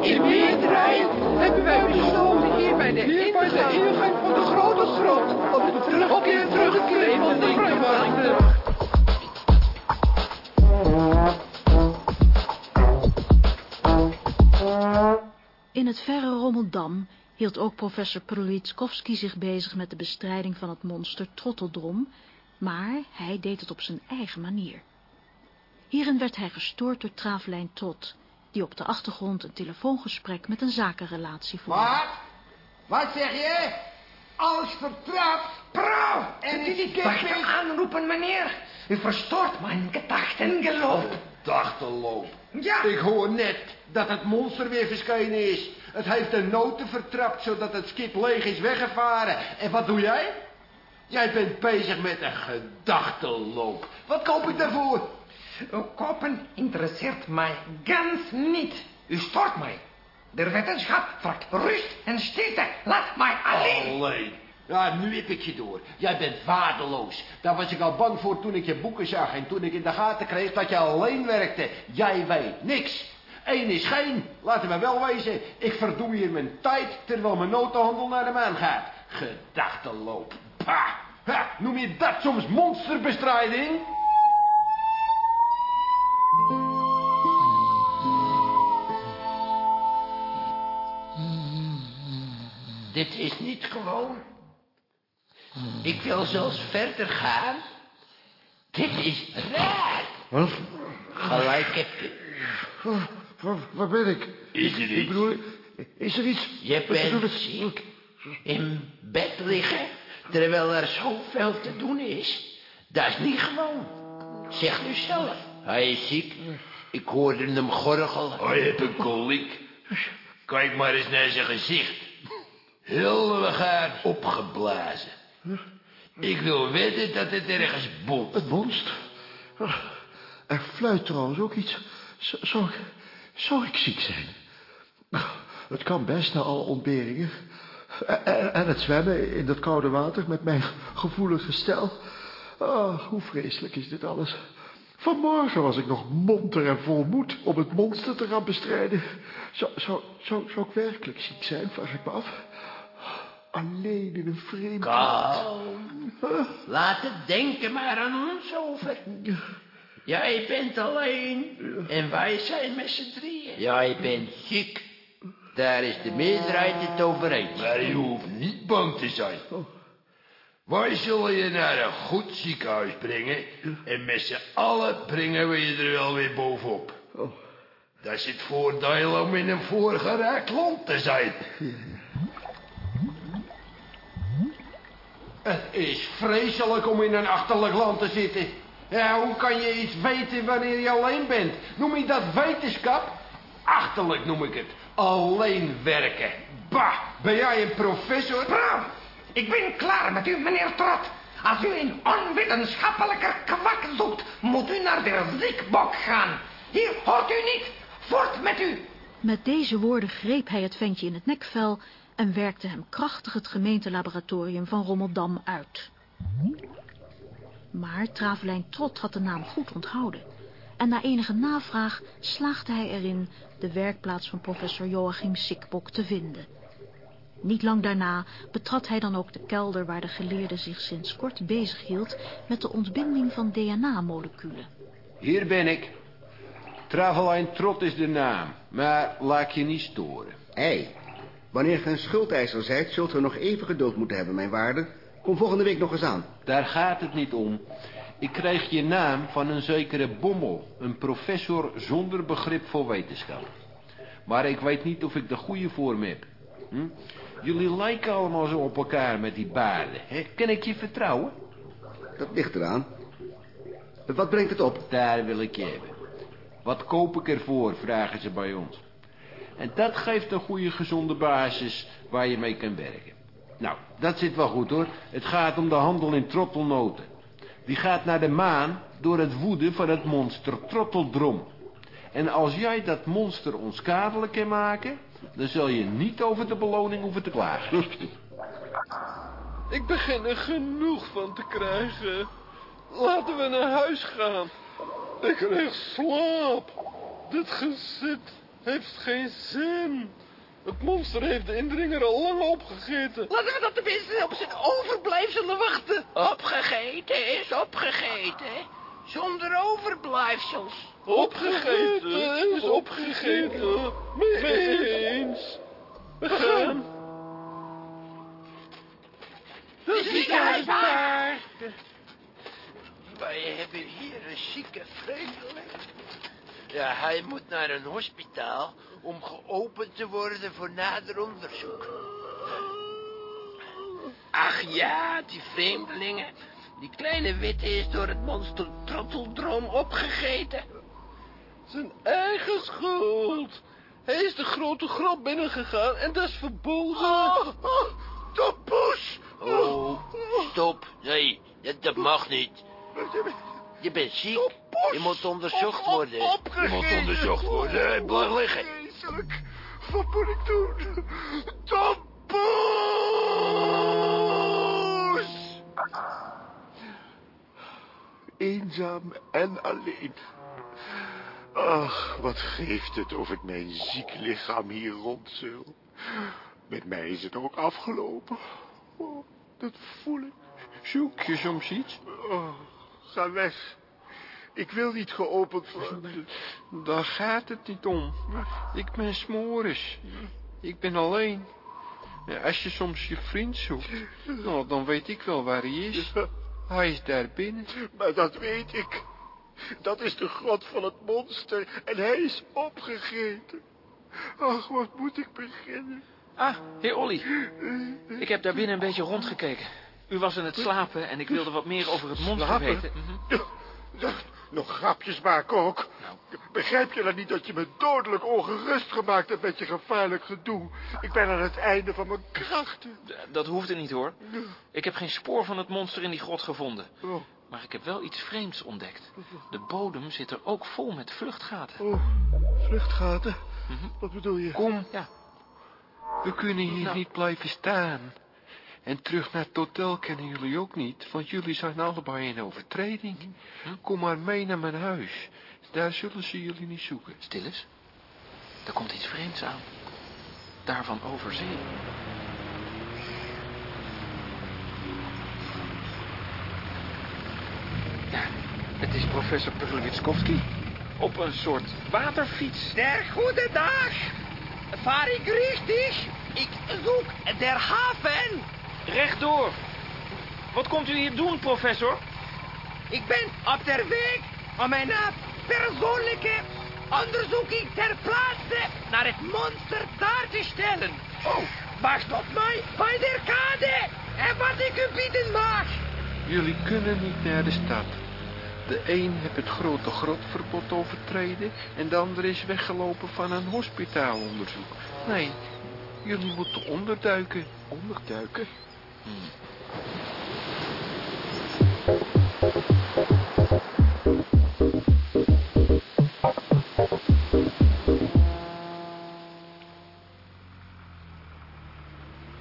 In meerderheid hebben wij besloten hier bij de, ingang, van de grote grot op de terugkeer terugkeer van de. In het verre Rommeldam hield ook professor Prolitskowski zich bezig met de bestrijding van het monster Trotteldrom, maar hij deed het op zijn eigen manier. Hierin werd hij gestoord door Travelijn Trot, die op de achtergrond een telefoongesprek met een zakenrelatie voerde. Wat? Wat zeg je? Alles vertrapt. Praat! En heb wachten ik- aanroepen, meneer? U verstoort mijn gedachtengeloop. Dachtenloop. Ja. Ik hoor net dat het monster weer verschenen is. Het heeft de noten vertrapt, zodat het schip leeg is weggevaren. En wat doe jij? Jij bent bezig met een gedachtenloop. Wat koop ik daarvoor? Kopen interesseert mij gans niet. U stoort mij. De wetenschap vraagt rust en stilte. Laat mij alleen. Alleen. Ja, nu heb ik je door. Jij bent waardeloos. Daar was ik al bang voor toen ik je boeken zag... en toen ik in de gaten kreeg dat je alleen werkte. Jij weet niks. Eén is geen. Laten we wel wezen. Ik verdoe hier mijn tijd... terwijl mijn notenhandel naar de maan gaat. Gedachtenloop. Pah. Ha, noem je dat soms monsterbestrijding? Dit is niet gewoon. Ik wil zelfs verder gaan. Dit is raar. Wat? Gelijk heb je. Waar, ben ik? Is er Ik iets? bedoel, is er iets? Je Ik bedoel, bent ik- ziek. In bed liggen. Terwijl er zoveel te doen is. Dat is niet gewoon. Zeg nu zelf. Hij is ziek. Ik hoorde hem gorgelen. Hij heeft een koliek. Kijk maar eens naar zijn gezicht. Heel opgeblazen. Ik wil wedden dat het ergens bot. Het. Ah, Er fluit trouwens ook iets. Z- Zou ik, zou ik ziek zijn? Het kan best na alle ontberingen. En, het zwemmen in dat koude water met mijn gevoelige stel. Ah, hoe vreselijk is dit alles. Vanmorgen was ik nog monter en vol moed om het monster te gaan bestrijden. Zou, zou, zou, zou ik werkelijk ziek zijn, vraag ik me af. Alleen in een vreemd land. Laat het denken maar aan ons over. Jij bent alleen en wij zijn met z'n drieën. Jij bent ziek. Daar is de meerderheid het over eens. Maar je hoeft niet bang te zijn. Wij zullen je naar een goed ziekenhuis brengen. En met z'n allen brengen we je er wel weer bovenop. Dat is het voordeel om in een voorgeraakt land te zijn. Het is vreselijk om in een achterlijk land te zitten. Ja, hoe kan je iets weten wanneer je alleen bent? Noem je dat wetenschap? Achterlijk noem ik het. Alleen werken. Bah, ben jij een professor? Braaf! Ik ben klaar met u, meneer Trot. Als u een onwetenschappelijke kwak zoekt, moet u naar de ziekbok gaan. Hier hoort u niet. Voort met u. Met deze woorden greep hij het ventje in het nekvel en werkte hem krachtig het gemeentelaboratorium van Rommeldam uit. Maar Travelijn Trot had de naam goed onthouden. En na enige navraag slaagde hij erin de werkplaats van professor Joachim Sikbok te vinden. Niet lang daarna betrad hij dan ook de kelder waar de geleerde zich sinds kort bezig hield met de ontbinding van DNA-moleculen. Hier ben ik. Travelijn Trot is de naam, maar laat je niet storen. Hé, wanneer ge een schuldeiser zijt, zult u nog even geduld moeten hebben, mijn waarde. Kom volgende week nog eens aan. Daar gaat het niet om. Ik kreeg je naam van een zekere Bommel, een professor zonder begrip voor wetenschap. Maar ik weet niet of ik de goede voor me heb. Hm? Jullie lijken allemaal zo op elkaar met die baarden. Hè? Kan ik je vertrouwen? Dat ligt eraan. Wat brengt het op? Daar wil ik je hebben. Wat koop ik ervoor, vragen ze bij ons. En dat geeft een goede gezonde basis waar je mee kan werken. Nou, dat zit wel goed hoor. Het gaat om de handel in trottelnoten. Die gaat naar de maan door het woeden van het monster Trotteldrom. En als jij dat monster onschadelijk kan maken... dan zul je niet over de beloning hoeven te klagen. Ik begin er genoeg van te krijgen. Laten we naar huis gaan. Ik krijg slaap. Dit gezit heeft geen zin. Het monster heeft de indringer al lang opgegeten. Laten we dat tenminste op zijn overblijfselen wachten. Opgegeten is opgegeten. Zonder overblijfsels. Opgegeten is opgegeten. Mee eens. We gaan. De ziekenhuisbaar. Wij hebben hier een zieke vreemdeling. Ja, hij moet naar een hospitaal om geopend te worden voor nader onderzoek. Ach ja, die vreemdelingen. Die kleine witte is door het monster Trotteldroom opgegeten. Zijn eigen schuld. Hij is de grote grot binnengegaan en dat is verboden. Oh, oh, de poes! Oh, stop. Nee, dat, dat mag niet. Je bent ziek. Je moet onderzocht worden. Je moet onderzocht worden. Blijf liggen. Wat moet ik doen? De poes! Eenzaam en alleen. Ach, wat geeft het of ik mijn ziek lichaam hier rondzul. Met mij is het ook afgelopen. Oh, dat voel ik. Zoek je soms iets? Oh, ga weg. Ik wil niet geopend worden. Daar gaat het niet om. Ik ben Smoris. Ik ben alleen. Ja, als je soms je vriend zoekt, nou, dan weet ik wel waar hij is. Hij is daar binnen. Maar dat weet ik. Dat is de grot van het monster en hij is opgegeten. Ach, wat moet ik beginnen? Ah, heer Olly. Ik heb daar binnen een beetje rondgekeken. U was aan het slapen en ik wilde wat meer over het monster Slapen? weten. Mhm. Nog grapjes maken ook. Begrijp je dan niet dat je me dodelijk ongerust gemaakt hebt met je gevaarlijk gedoe? Ik ben aan het einde van mijn krachten. D- Dat hoefde niet hoor. Ik heb geen spoor van het monster in die grot gevonden. Oh, Maar ik heb wel iets vreemds ontdekt. De bodem zit er ook vol met vluchtgaten. oh, vluchtgaten? Wat bedoel je? Kom, Ja, we kunnen hier Nou. niet blijven staan. En terug naar het hotel kennen jullie ook niet, want jullie zijn allebei in overtreding. Kom maar mee naar mijn huis. Daar zullen ze jullie niet zoeken. stil eens. Er komt iets vreemds aan. Daarvan over zee. Ja, Het is professor Perlewitskowski. Op een soort waterfiets. Der goede dag. Vaar ik richtig? Ik zoek der haven. Rechtdoor. Wat komt u hier doen, professor? Ik ben op der weg om een eh, persoonlijke onderzoeking ter plaatse naar het monster daar te stellen. Oh, wacht op mij bij de kade en wat ik u bieden mag. Jullie kunnen niet naar de stad. De een heeft het grote grotverbod overtreden en de ander is weggelopen van een hospitaalonderzoek. Nee, jullie moeten onderduiken. Onderduiken?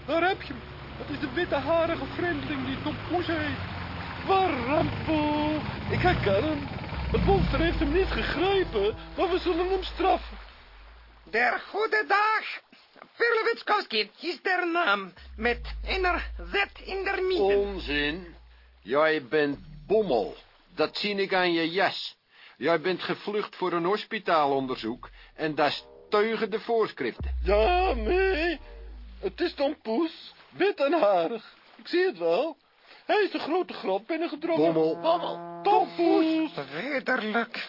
Daar heb je hem. Dat is de witteharige vreemdeling die Tom Poes heet. Warrampel. Ik herken hem. Het monster heeft hem niet gegrepen, maar we zullen hem straffen. Der goede dag. Perlewitskowski is der naam met een Z in der midden. Onzin. Jij bent bommel. Dat zie ik aan je jas. Jij bent gevlucht voor een hospitaalonderzoek en dat is teugen de voorschriften. Ja, nee. Het is Tom Poes. Wit en harig. Ik zie het wel. Hij is de grote grot binnengedrongen. Bommel. Bommel. Tom Poes. Wederlijk.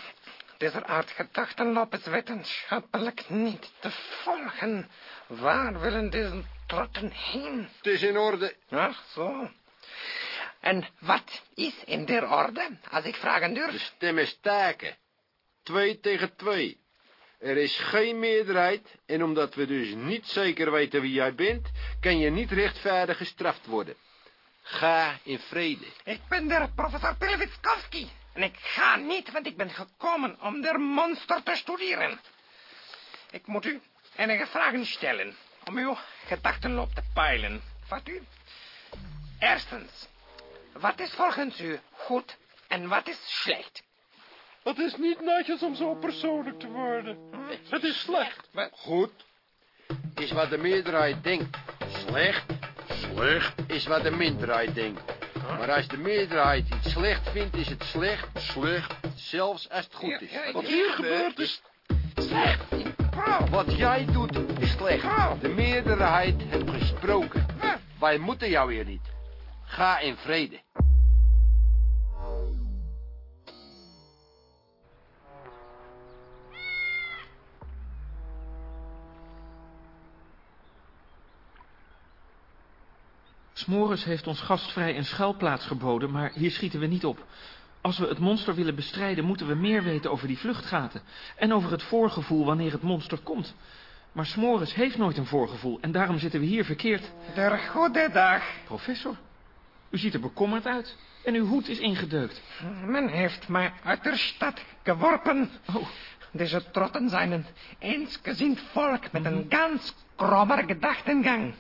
Deze aard gedachten loopt het wetenschappelijk niet te volgen. Waar willen deze trotten heen? Het is in orde. Ach, zo. En wat is in der orde, als ik vragen De durf? stemmen staken. Twee tegen twee. Er is geen meerderheid en omdat we dus niet zeker weten wie jij bent, kan je niet rechtvaardig gestraft worden. Ga in vrede. Ik ben der professor Pilwitskowski. En ik ga niet, want ik ben gekomen om der monster te studeren. Ik moet u enige vragen stellen, om uw gedachtenloop te peilen. Wat u? Eerstens, wat is volgens u goed en wat is slecht? Het is niet netjes om zo persoonlijk te worden. Het is slecht. Goed is wat de meerderheid denkt. Slecht, Slecht. is wat de minderheid denkt. Maar als de meerderheid iets slecht vindt, is het slecht, slecht, zelfs als het goed is. Wat hier gebeurt is... Slecht. Wat jij doet, is slecht. De meerderheid heeft gesproken. Wij moeten jou hier niet. Ga in vrede. Smoris heeft ons gastvrij een schuilplaats geboden, maar hier schieten we niet op. Als we het monster willen bestrijden, moeten we meer weten over die vluchtgaten. En over het voorgevoel wanneer het monster komt. Maar Smoris heeft nooit een voorgevoel en daarom zitten we hier verkeerd. Der goede dag. Professor, u ziet er bekommerd uit. En uw hoed is ingedeukt. Men heeft mij uit de stad geworpen. Oh, Deze trotten zijn een eensgezind volk met een ganz krommer gedachtengang.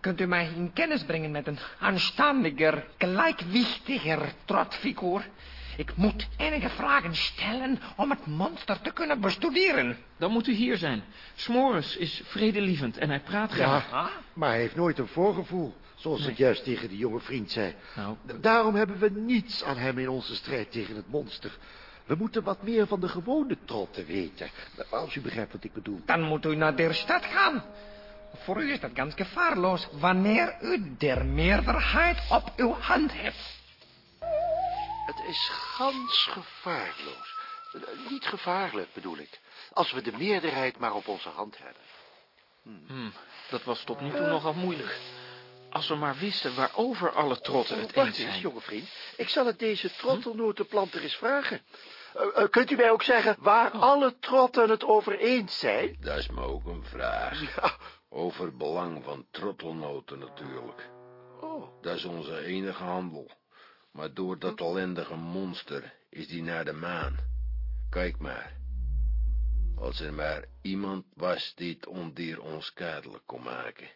Kunt u mij in kennis brengen met een aanstandiger, gelijkwichtiger trotfiguur? Ik moet enige vragen stellen om het monster te kunnen bestuderen. dan moet u hier zijn. Smoris is vredelievend en hij praat graag. Ja, maar hij heeft nooit een voorgevoel. Zoals ik juist tegen die jonge vriend zei. Nou, Daarom hebben we niets aan hem in onze strijd tegen het monster. We moeten wat meer van de gewone trotten weten. Als u begrijpt wat ik bedoel. Dan moet u naar de stad gaan. Voor u is dat ganz gevaarloos wanneer u der meerderheid op uw hand hebt. Het is gans gevaarloos. Niet gevaarlijk, bedoel ik. Als we de meerderheid maar op onze hand hebben. hmm, dat was tot nu toe nogal moeilijk. Als we maar wisten waarover alle trotten het eens zijn. jonge vriend. Ik zal het deze trottelnotenplanter eens vragen. Eh, eh, kunt u mij ook zeggen waar alle trotten het over eens zijn? Dat is me ook een vraag. Ja. Over het belang van trottelnoten natuurlijk. Oh, Dat is onze enige handel. Maar door dat ellendige monster is die naar de maan. Kijk maar. Als er maar iemand was die het ondier onschadelijk kon maken.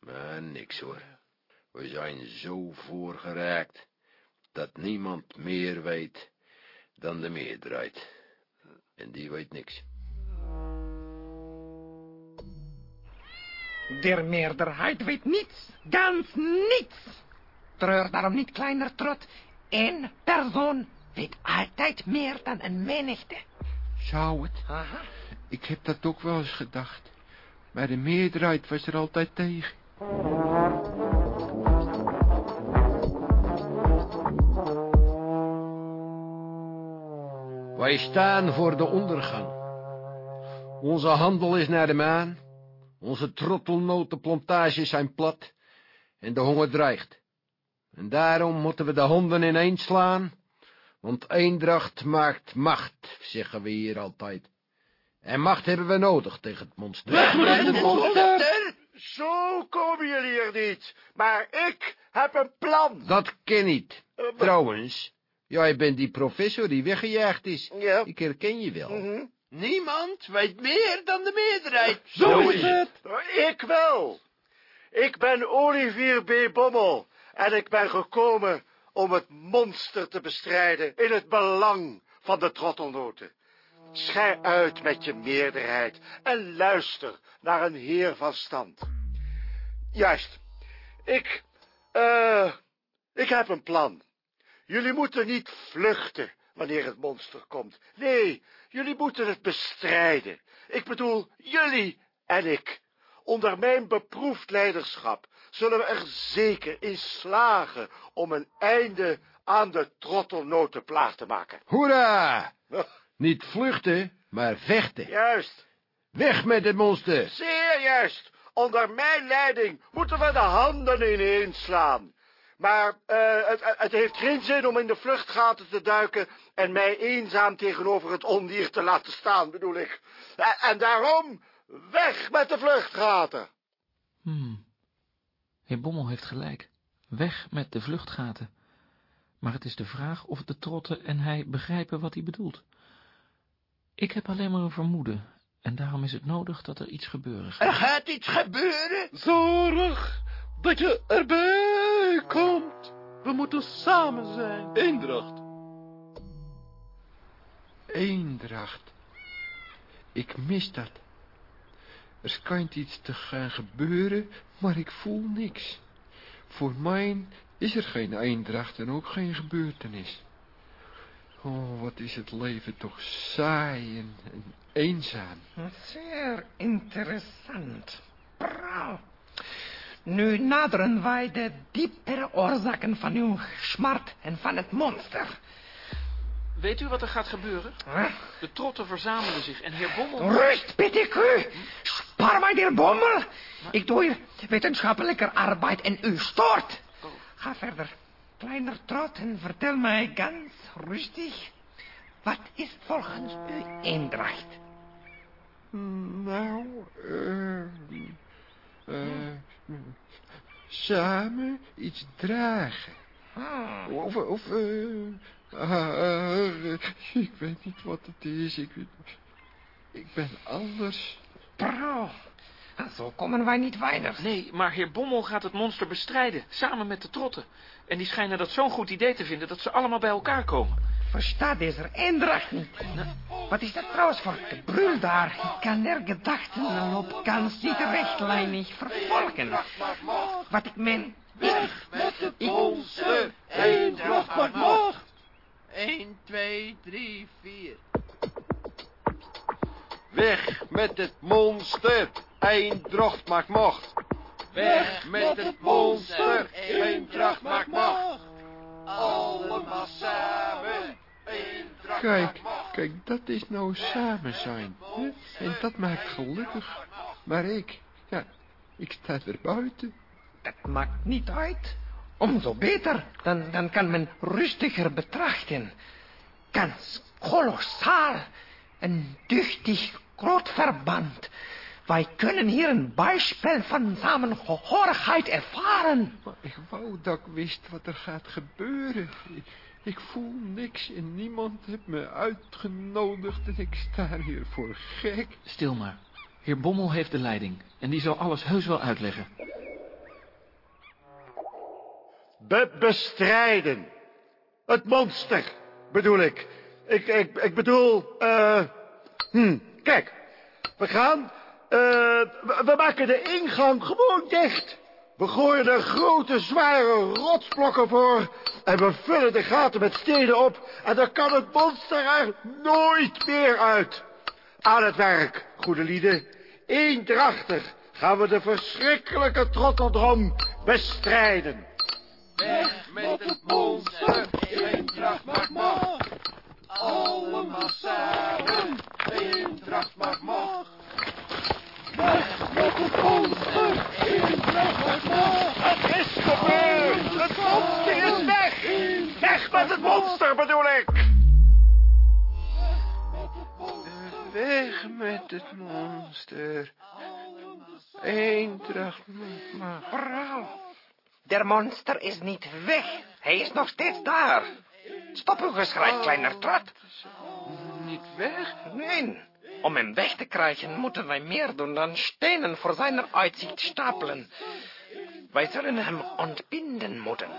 Maar niks hoor. We zijn zo voorgeraakt dat niemand meer weet dan de meerderheid. En die weet niks. Der meerderheid weet niets, ganz niets. Treur daarom niet, kleiner trot. Eén persoon weet altijd meer dan een menigte. Zou het? Aha. Ik heb dat ook wel eens gedacht. Maar de meerderheid was er altijd tegen. Wij staan voor de ondergang. Onze handel is naar de maan. Onze trottelnotenplantages zijn plat. En de honger dreigt. En daarom moeten we de handen ineens slaan. Want eendracht maakt macht, zeggen we hier altijd. En macht hebben we nodig tegen het monster. Weg met het monster! Zo komen jullie er niet. Maar ik heb een plan. Dat ken niet. Trouwens, jij bent die professor die weggejaagd is. Ja. Ik herken je wel. Mhm. Niemand weet meer dan de meerderheid. Zo is het. Ik wel. Ik ben Olivier B. Bommel. En ik ben gekomen om het monster te bestrijden in het belang van de trottelnoten. Schij uit met je meerderheid en luister naar een heer van stand. Juist. Ik, eh, ik heb een plan. Jullie moeten niet vluchten wanneer het monster komt. Nee, jullie moeten het bestrijden. Ik bedoel, jullie en ik. Onder mijn beproefd leiderschap zullen we er zeker in slagen om een einde aan de trottelnotenplaag te maken. Hoera! Niet vluchten, maar vechten. Juist, Weg met het monster. zeer juist. Onder mijn leiding moeten we de handen ineens slaan. Maar eh, het, het heeft geen zin om in de vluchtgaten te duiken en mij eenzaam tegenover het ondier te laten staan, bedoel ik. En, en daarom, weg met de vluchtgaten. Hmm. Heer Bommel heeft gelijk. Weg met de vluchtgaten. Maar het is de vraag of de trotten en hij begrijpen wat hij bedoelt. Ik heb alleen maar een vermoeden, en daarom is het nodig dat er iets gebeuren gaat. Er gaat iets gebeuren. Zorg dat je erbij komt. We moeten samen zijn. Eendracht. Eendracht. Ik mis dat. Er schijnt iets te gaan gebeuren, maar ik voel niks. Voor mij is er geen eendracht en ook geen gebeurtenis. Oh, wat is het leven toch saai en, en eenzaam. Zeer interessant. Brouw. Nu naderen wij de diepere oorzaken van uw smart en van het monster. Weet u wat er gaat gebeuren? Huh? De trotten verzamelen zich en heer Bommel... Rust, bid ik u. Spaar mij de bommel. Ik doe hier wetenschappelijke arbeid en u stoort. Ga verder. Kleiner trot en vertel mij ganz rustig. Wat is volgens u eendracht? Nou, eh, eh, samen iets dragen. Ah, Of, of, eh, ah, ik weet niet wat het is. Ik, ben anders. brouw. Zo komen wij niet verder. Nee, maar heer Bommel gaat het monster bestrijden, samen met de trotten. En die schijnen dat zo'n goed idee te vinden dat ze allemaal bij elkaar komen. Verstaat deze eendracht niet. Wat is dat trouwens voor gebrul daar? Ik kan er gedachten en op kans niet rechtlijnig vervolgen. Wat ik meen... Ik, Met het monster. Eendracht maakt macht. 1, 2, 3, 4. Weg met het monster. Eendracht maakt macht. Weg met het monster. Eendracht maakt macht. Allemaal samen. Kijk, kijk, dat is nou samen zijn. hè? En dat maakt gelukkig. Maar ik, ja, ik sta er buiten. dat maakt niet uit. Umso beter. Dan, dan kan men rustiger betrachten. Ganz kolossaal. Een duchtig groot verband. Wij kunnen hier een bijspel van samengehorigheid ervaren. Maar ik wou dat ik wist wat er gaat gebeuren. Ik, voel niks en niemand heeft me uitgenodigd en ik sta hier voor gek. Stil maar. Heer Bommel heeft de leiding en die zal alles heus wel uitleggen. Be bestrijden. Het monster, bedoel ik. Ik, ik, ik bedoel, eh, hm, kijk. We gaan, eh, we maken de ingang gewoon dicht. We gooien er grote, zware rotsblokken voor. En we vullen de gaten met stenen op. En dan kan het monster er nooit meer uit. Aan het werk, goede lieden. Eendrachtig gaan we de verschrikkelijke trotteldrom bestrijden. Weg met het monster, Eendracht maakt macht. Allemaal samen, Eendracht maakt macht. Brouw. Der monster is niet weg. Hij is nog steeds daar. Stop uw geschrei, kleiner trot. Niet weg? Nee. Om hem weg te krijgen moeten wij meer doen dan stenen voor zijn uitzicht stapelen. Wij zullen hem ontbinden moeten.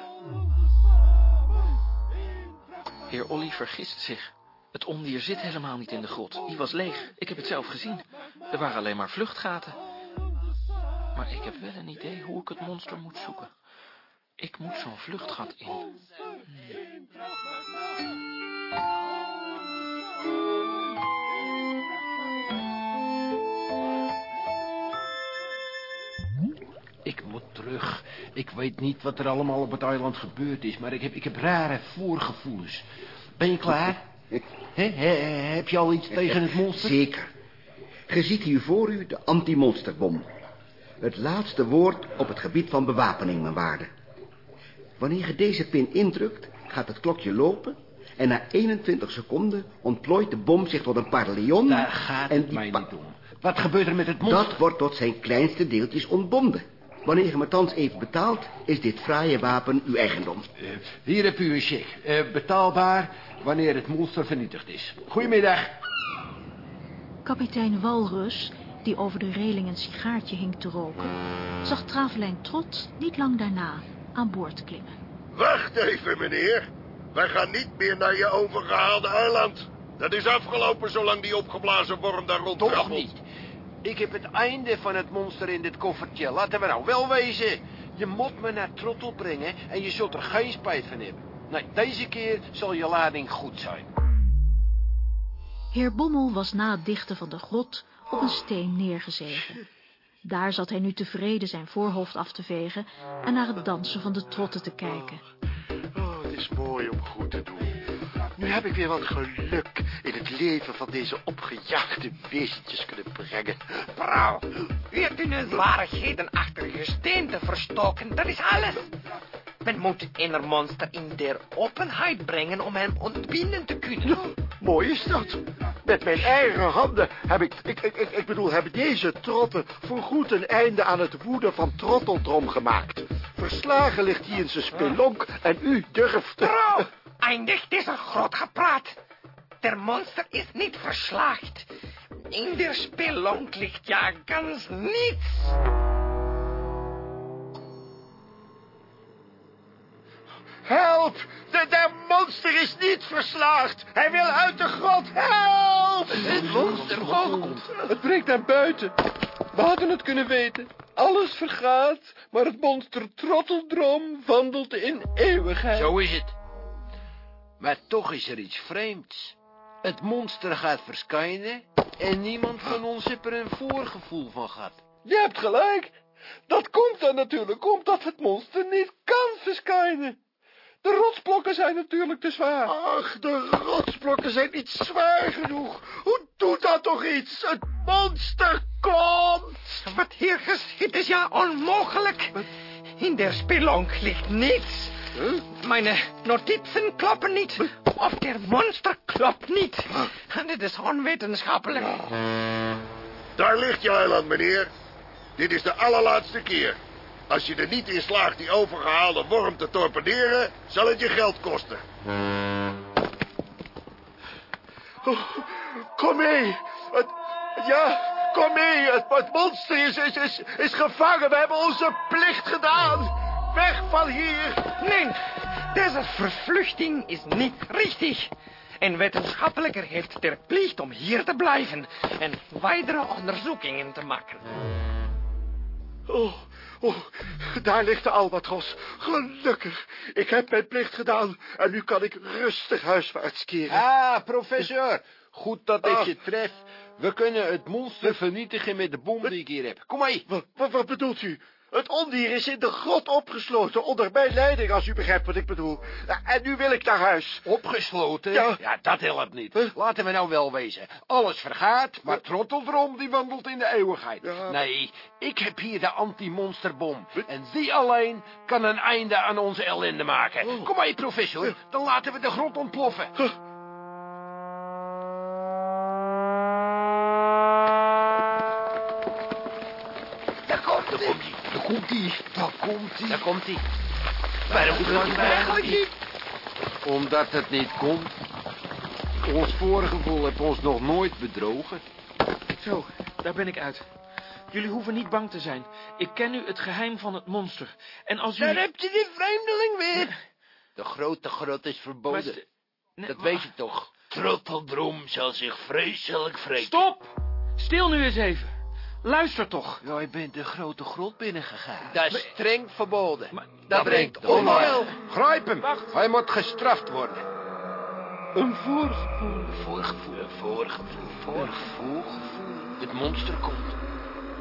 Heer Olly vergist zich. Het ondier zit helemaal niet in de grot. Die was leeg. Ik heb het zelf gezien. Er waren alleen maar vluchtgaten. Maar ik heb wel een idee hoe ik het monster moet zoeken. Ik moet zo'n vluchtgat in. Ik moet terug. Ik weet niet wat er allemaal op het eiland gebeurd is, maar ik heb, ik heb rare voorgevoelens. Ben je klaar? He, he- heb je al iets tegen het monster? Zeker. Ge ziet hier voor u de anti-monsterbom. Het laatste woord op het gebied van bewapening, mijn waarde. Wanneer je deze pin indrukt, gaat het klokje lopen... en na 21 seconden ontplooit de bom zich tot een parleon... Daar gaat en het die mij niet om. Wat gebeurt er met het monster? Dat wordt tot zijn kleinste deeltjes ontbonden. Wanneer je me thans even betaalt, is dit fraaie wapen uw eigendom. Eh, hier heb u een cheque. Eh, betaalbaar wanneer het monster vernietigd is. Goedemiddag. Kapitein Walrus, die over de reling een sigaartje hing te roken, zag Travelijn Trot niet lang daarna aan boord klimmen. Wacht even, meneer. Wij gaan niet meer naar je overgehaalde eiland. Dat is afgelopen zolang die opgeblazen worm daar Toch rondkrabbelt. niet. Ik heb het einde van het monster in dit koffertje. Laten we nou wel wezen. Je moet me naar Trottel brengen en je zult er geen spijt van hebben. Nee, deze keer zal je lading goed zijn. Heer Bommel was na het dichten van de grot op een steen neergezegen. Daar zat hij nu tevreden zijn voorhoofd af te vegen en naar het dansen van de trotten te kijken. Oh, het is mooi om goed te doen. Nu heb ik weer wat geluk in het leven van deze opgejaagde wezentjes kunnen brengen. Brouw, u hebt uw zwarigheden achter gesteente verstoken. Dat is alles. Men moet een monster in der openheid brengen om hem ontbinden te kunnen. Mooi is dat. Met mijn eigen handen heb ik, ik, ik, ik, bedoel, hebben deze trotten voorgoed een einde aan het woeden van Trotteldrom gemaakt. Verslagen ligt hij in zijn spelonk en u durft... Brouw, eindigt deze groot gepraat. Der monster is niet verslaagd. In der spelonk ligt ja gans niets. Help! De, de monster is niet verslaagd! Hij wil uit de grot! Help! Het monster komt. Het breekt naar buiten. We hadden het kunnen weten. Alles vergaat, maar het monster Trotteldrom wandelt in eeuwigheid. Zo is het. Maar toch is er iets vreemds. Het monster gaat verschijnen en niemand van ons heeft er een voorgevoel van gehad. Je hebt gelijk. Dat komt dan natuurlijk omdat het monster niet kan verschijnen. De rotsblokken zijn natuurlijk te zwaar. Ach, de rotsblokken zijn niet zwaar genoeg. Hoe doet dat toch iets? Het monster komt! Wat hier geschiet is ja onmogelijk. In der spelonk ligt niets. Mijn notities kloppen niet. Of der monster klopt niet. Dit is onwetenschappelijk. Daar ligt je eiland, meneer. Dit is de allerlaatste keer. Als je er niet in slaagt die overgehaalde worm te torpederen, zal het je geld kosten. Oh, kom mee. Het, ja, kom mee. Het, het monster is, is, is, is gevangen. We hebben onze plicht gedaan. Weg van hier. Nee, deze vervluchting is niet richtig. Een wetenschappelijker heeft ter plicht om hier te blijven en verdere onderzoekingen te maken. Oh, Oh, daar ligt de albatros. Gelukkig. Ik heb mijn plicht gedaan en nu kan ik rustig huiswaarts keren. Ah, professor. Goed dat ik je tref. We kunnen het monster vernietigen met de bom die ik hier heb. Kom maar. Wat, wat, wat bedoelt u? Het ondier is in de grot opgesloten onder mijn leiding, als u begrijpt wat ik bedoel. Ja, En nu wil ik naar huis. Opgesloten? Ja. dat helpt niet. Laten we nou wel wezen. Alles vergaat, maar Trotteldrom die wandelt in de eeuwigheid. Ja. Nee, ik heb hier de anti-monsterbom. En die alleen kan een einde aan onze ellende maken. Oh. Kom maar, professor. Dan laten we de grot ontploffen. Komt hij. Daar komt hij. Daar komt hij. Waarom doet hij eigenlijk niet? Omdat het niet komt. Ons voorgevoel heeft ons nog nooit bedrogen. Zo, daar ben ik uit. Jullie hoeven niet bang te zijn. Ik ken nu het geheim van het monster. En als jullie... Daar heb je die vreemdeling weer. De grote grot is verboden. Nee, Dat maar- weet je toch? Trotteldrom zal zich vreselijk vreten. Stop! Stil nu eens even. Luister toch. Jij bent de grote grot binnengegaan. Dat is streng verboden. Maar- dat brengt onheil. Grijp hem. Hij moet gestraft worden. Een voorgevoel. Voorgevoel, voorgevoel, voorgevoel. Het monster komt.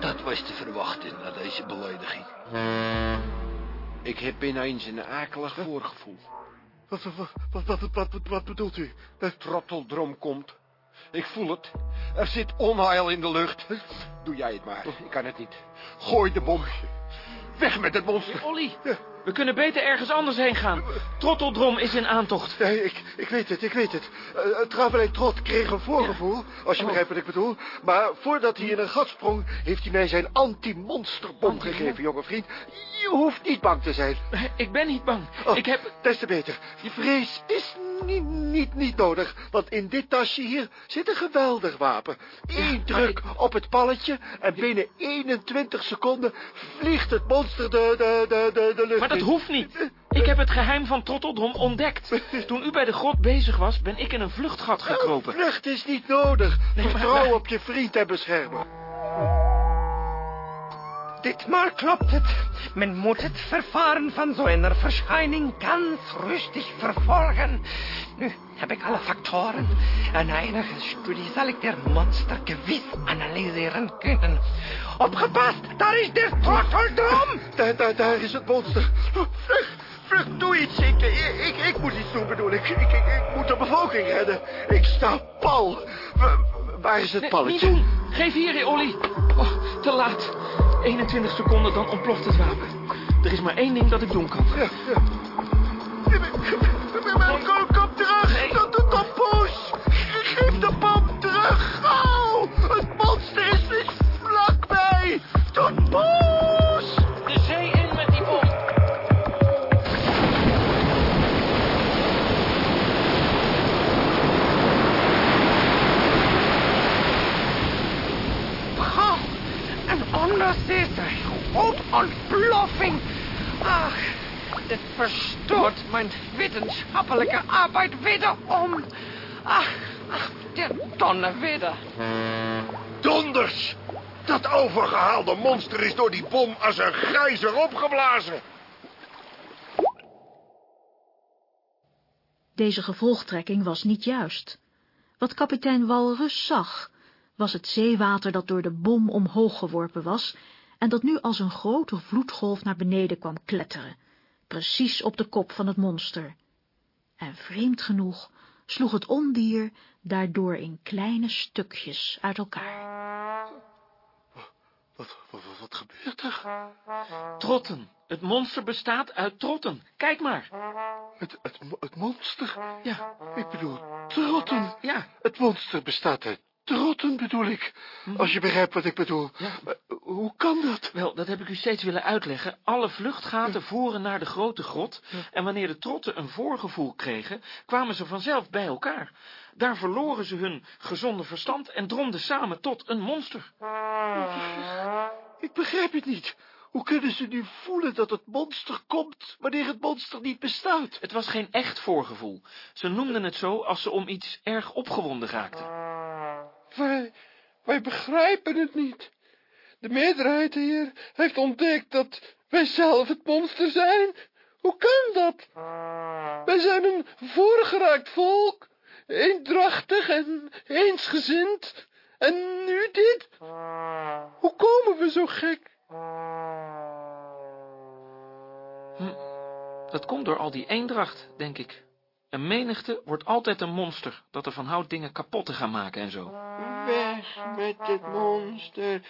Dat was te verwachten na deze belediging. Ik heb ineens een akelig voorgevoel. Wat, wat, wat, wat, wat, wat, wat bedoelt u? De trotteldrom komt. Ik voel het. Er zit onheil in de lucht. Doe jij het maar. Ik kan het niet. Gooi de bom. Weg met het monster. Olly, we kunnen beter ergens anders heen gaan. Trotteldrom is in aantocht. Nee, ik, ik weet het, ik weet het. Uh, Travelijn Trot kreeg een voorgevoel, als je Oh. begrijpt wat ik bedoel. Maar voordat hij in een gat sprong, heeft hij mij zijn anti-monsterbom gegeven, jonge vriend. Je hoeft niet bang te zijn. Ik ben niet bang. Oh, Ik heb... Des te beter. Die vrees is niet, niet, niet nodig. Want in dit tasje hier zit een geweldig wapen. Eén druk op het palletje en binnen 21 seconden vliegt het monster de, de, de, de, de lucht Maar dat in. hoeft niet. Ik heb het geheim van Trotteldrom ontdekt. Toen u bij de grot bezig was, ben ik in een vluchtgat gekropen. Vlucht is niet nodig. Vertrouw op je vriend en beschermer. Ditmaal klopt het. Men moet het vervaren van zo'n verschijning ganz rustig vervolgen. Nu heb ik alle factoren. En enige studie zal ik der monster gewis analyseren kunnen. Opgepast, daar is de trotteldrom. Daar, daar, daar is het monster. Vlug, vlug, doe iets. Ik, ik, ik, moet iets doen, bedoel ik. Ik, ik, moet de bevolking redden. Ik sta pal. Waar is het Nee, palletje? niet doen. Geef hier, Olly. Oh, te laat. 21 seconden, dan ontploft het wapen. Er is maar één ding dat ik doen kan. Ja, ja. Kom, kom ontploffing. Ach, dit verstoort mijn wetenschappelijke arbeid wederom. Ach, ach, de donderwedder. Donders! Dat overgehaalde monster is door die bom als een gijzer opgeblazen. Deze gevolgtrekking was niet juist. Wat kapitein Walrus zag, was het zeewater dat door de bom omhoog geworpen was en dat nu als een grote vloedgolf naar beneden kwam kletteren, precies op de kop van het monster. En vreemd genoeg sloeg het ondier daardoor in kleine stukjes uit elkaar. Wat, wat, wat, wat gebeurt er? Trotten. Het monster bestaat uit trotten. Kijk maar. Het, het, het monster? Ja, Ik bedoel, trotten. ja. Het monster bestaat uit trotten, bedoel ik. Als je begrijpt wat ik bedoel. Ja. Maar hoe kan dat? Wel, dat heb ik u steeds willen uitleggen. Alle vluchtgaten voeren naar de grote grot. En wanneer de trotten een voorgevoel kregen, kwamen ze vanzelf bij elkaar. Daar verloren ze hun gezonde verstand en dromden samen tot een monster. Ik begrijp het niet. Hoe kunnen ze nu voelen dat het monster komt, wanneer het monster niet bestaat? Het was geen echt voorgevoel. Ze noemden het zo als ze om iets erg opgewonden raakten. Wij, wij begrijpen het niet. De meerderheid hier heeft ontdekt dat wij zelf het monster zijn. Hoe kan dat? Wij zijn een voorgeraakt volk, eendrachtig en eensgezind. En nu dit? Hoe komen we zo gek? Hm, dat komt door al die eendracht, denk ik. Een menigte wordt altijd een monster, dat ervan houdt dingen kapot te gaan maken en zo. Weg met het monster.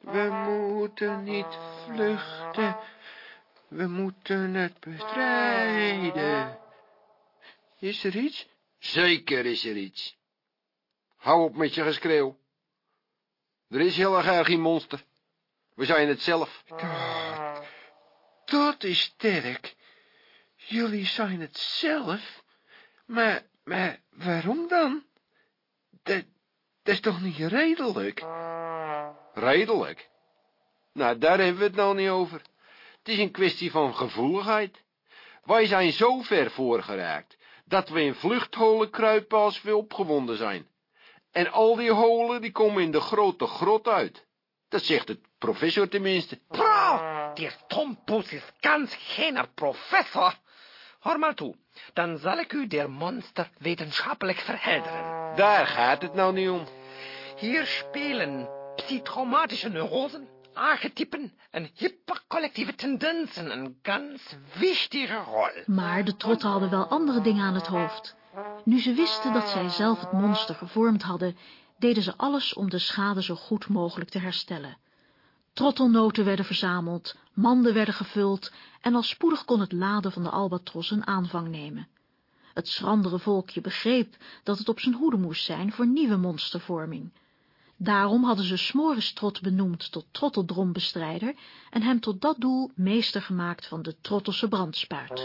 We moeten niet vluchten. We moeten het bestrijden. Is er iets? Zeker is er iets. Hou op met je geschreeuw. Er is heel erg geen monster. We zijn het zelf. Dat, dat is sterk. Jullie zijn het zelf. Maar, maar waarom dan? Dat, dat is toch niet redelijk? Redelijk? Nou, daar hebben we het nou niet over. Het is een kwestie van gevoeligheid. Wij zijn zo ver voorgeraakt, dat we in vluchtholen kruipen als we opgewonden zijn. En al die holen, die komen in de grote grot uit. Dat zegt de professor tenminste. Praat, die stompoes is ganz geen professor. Hoor maar toe, dan zal ik u der monster wetenschappelijk verhelderen. Daar gaat het nou niet om. Hier spelen psychomatische neurosen, archetypen en hypercollectieve tendensen een ganz wichtige rol. Maar de trotten hadden wel andere dingen aan het hoofd. Nu ze wisten dat zij zelf het monster gevormd hadden, deden ze alles om de schade zo goed mogelijk te herstellen. Trottelnoten werden verzameld, manden werden gevuld en al spoedig kon het laden van de albatros een aanvang nemen. Het schrandere volkje begreep dat het op zijn hoede moest zijn voor nieuwe monstervorming. Daarom hadden ze Smoristrot benoemd tot trotteldrombestrijder en hem tot dat doel meester gemaakt van de trottelse brandspuit.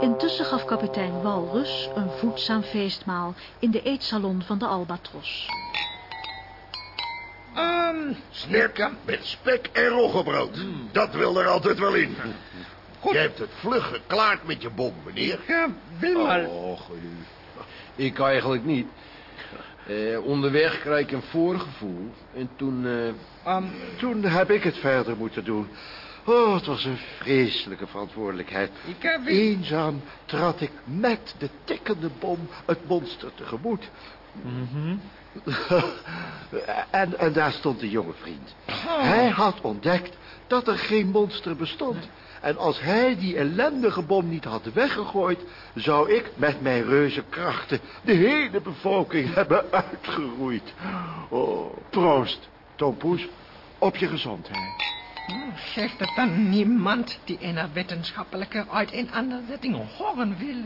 Intussen gaf kapitein Walrus een voedzaam feestmaal in de eetsalon van de Albatros. Um, Snerken met spek en roggebrood. Dat wil er altijd wel in. Je hebt het vlug geklaard met je bom, meneer. Ja, wil maar. Och. Ik eigenlijk niet. Eh, onderweg kreeg ik een voorgevoel. En toen... eh, Um, toen heb ik het verder moeten doen. Oh, het was een vreselijke verantwoordelijkheid. Ik heb... Eenzaam trad ik met de tikkende bom het monster tegemoet. en, en daar stond de jonge vriend. Hij had ontdekt dat er geen monster bestond. En als hij die ellendige bom niet had weggegooid... zou ik met mijn reuzenkrachten de hele bevolking hebben uitgeroeid. Oh, proost, Tompoes, op je gezondheid. Zegt het dan niemand die een wetenschappelijke uiteenzetting horen wil?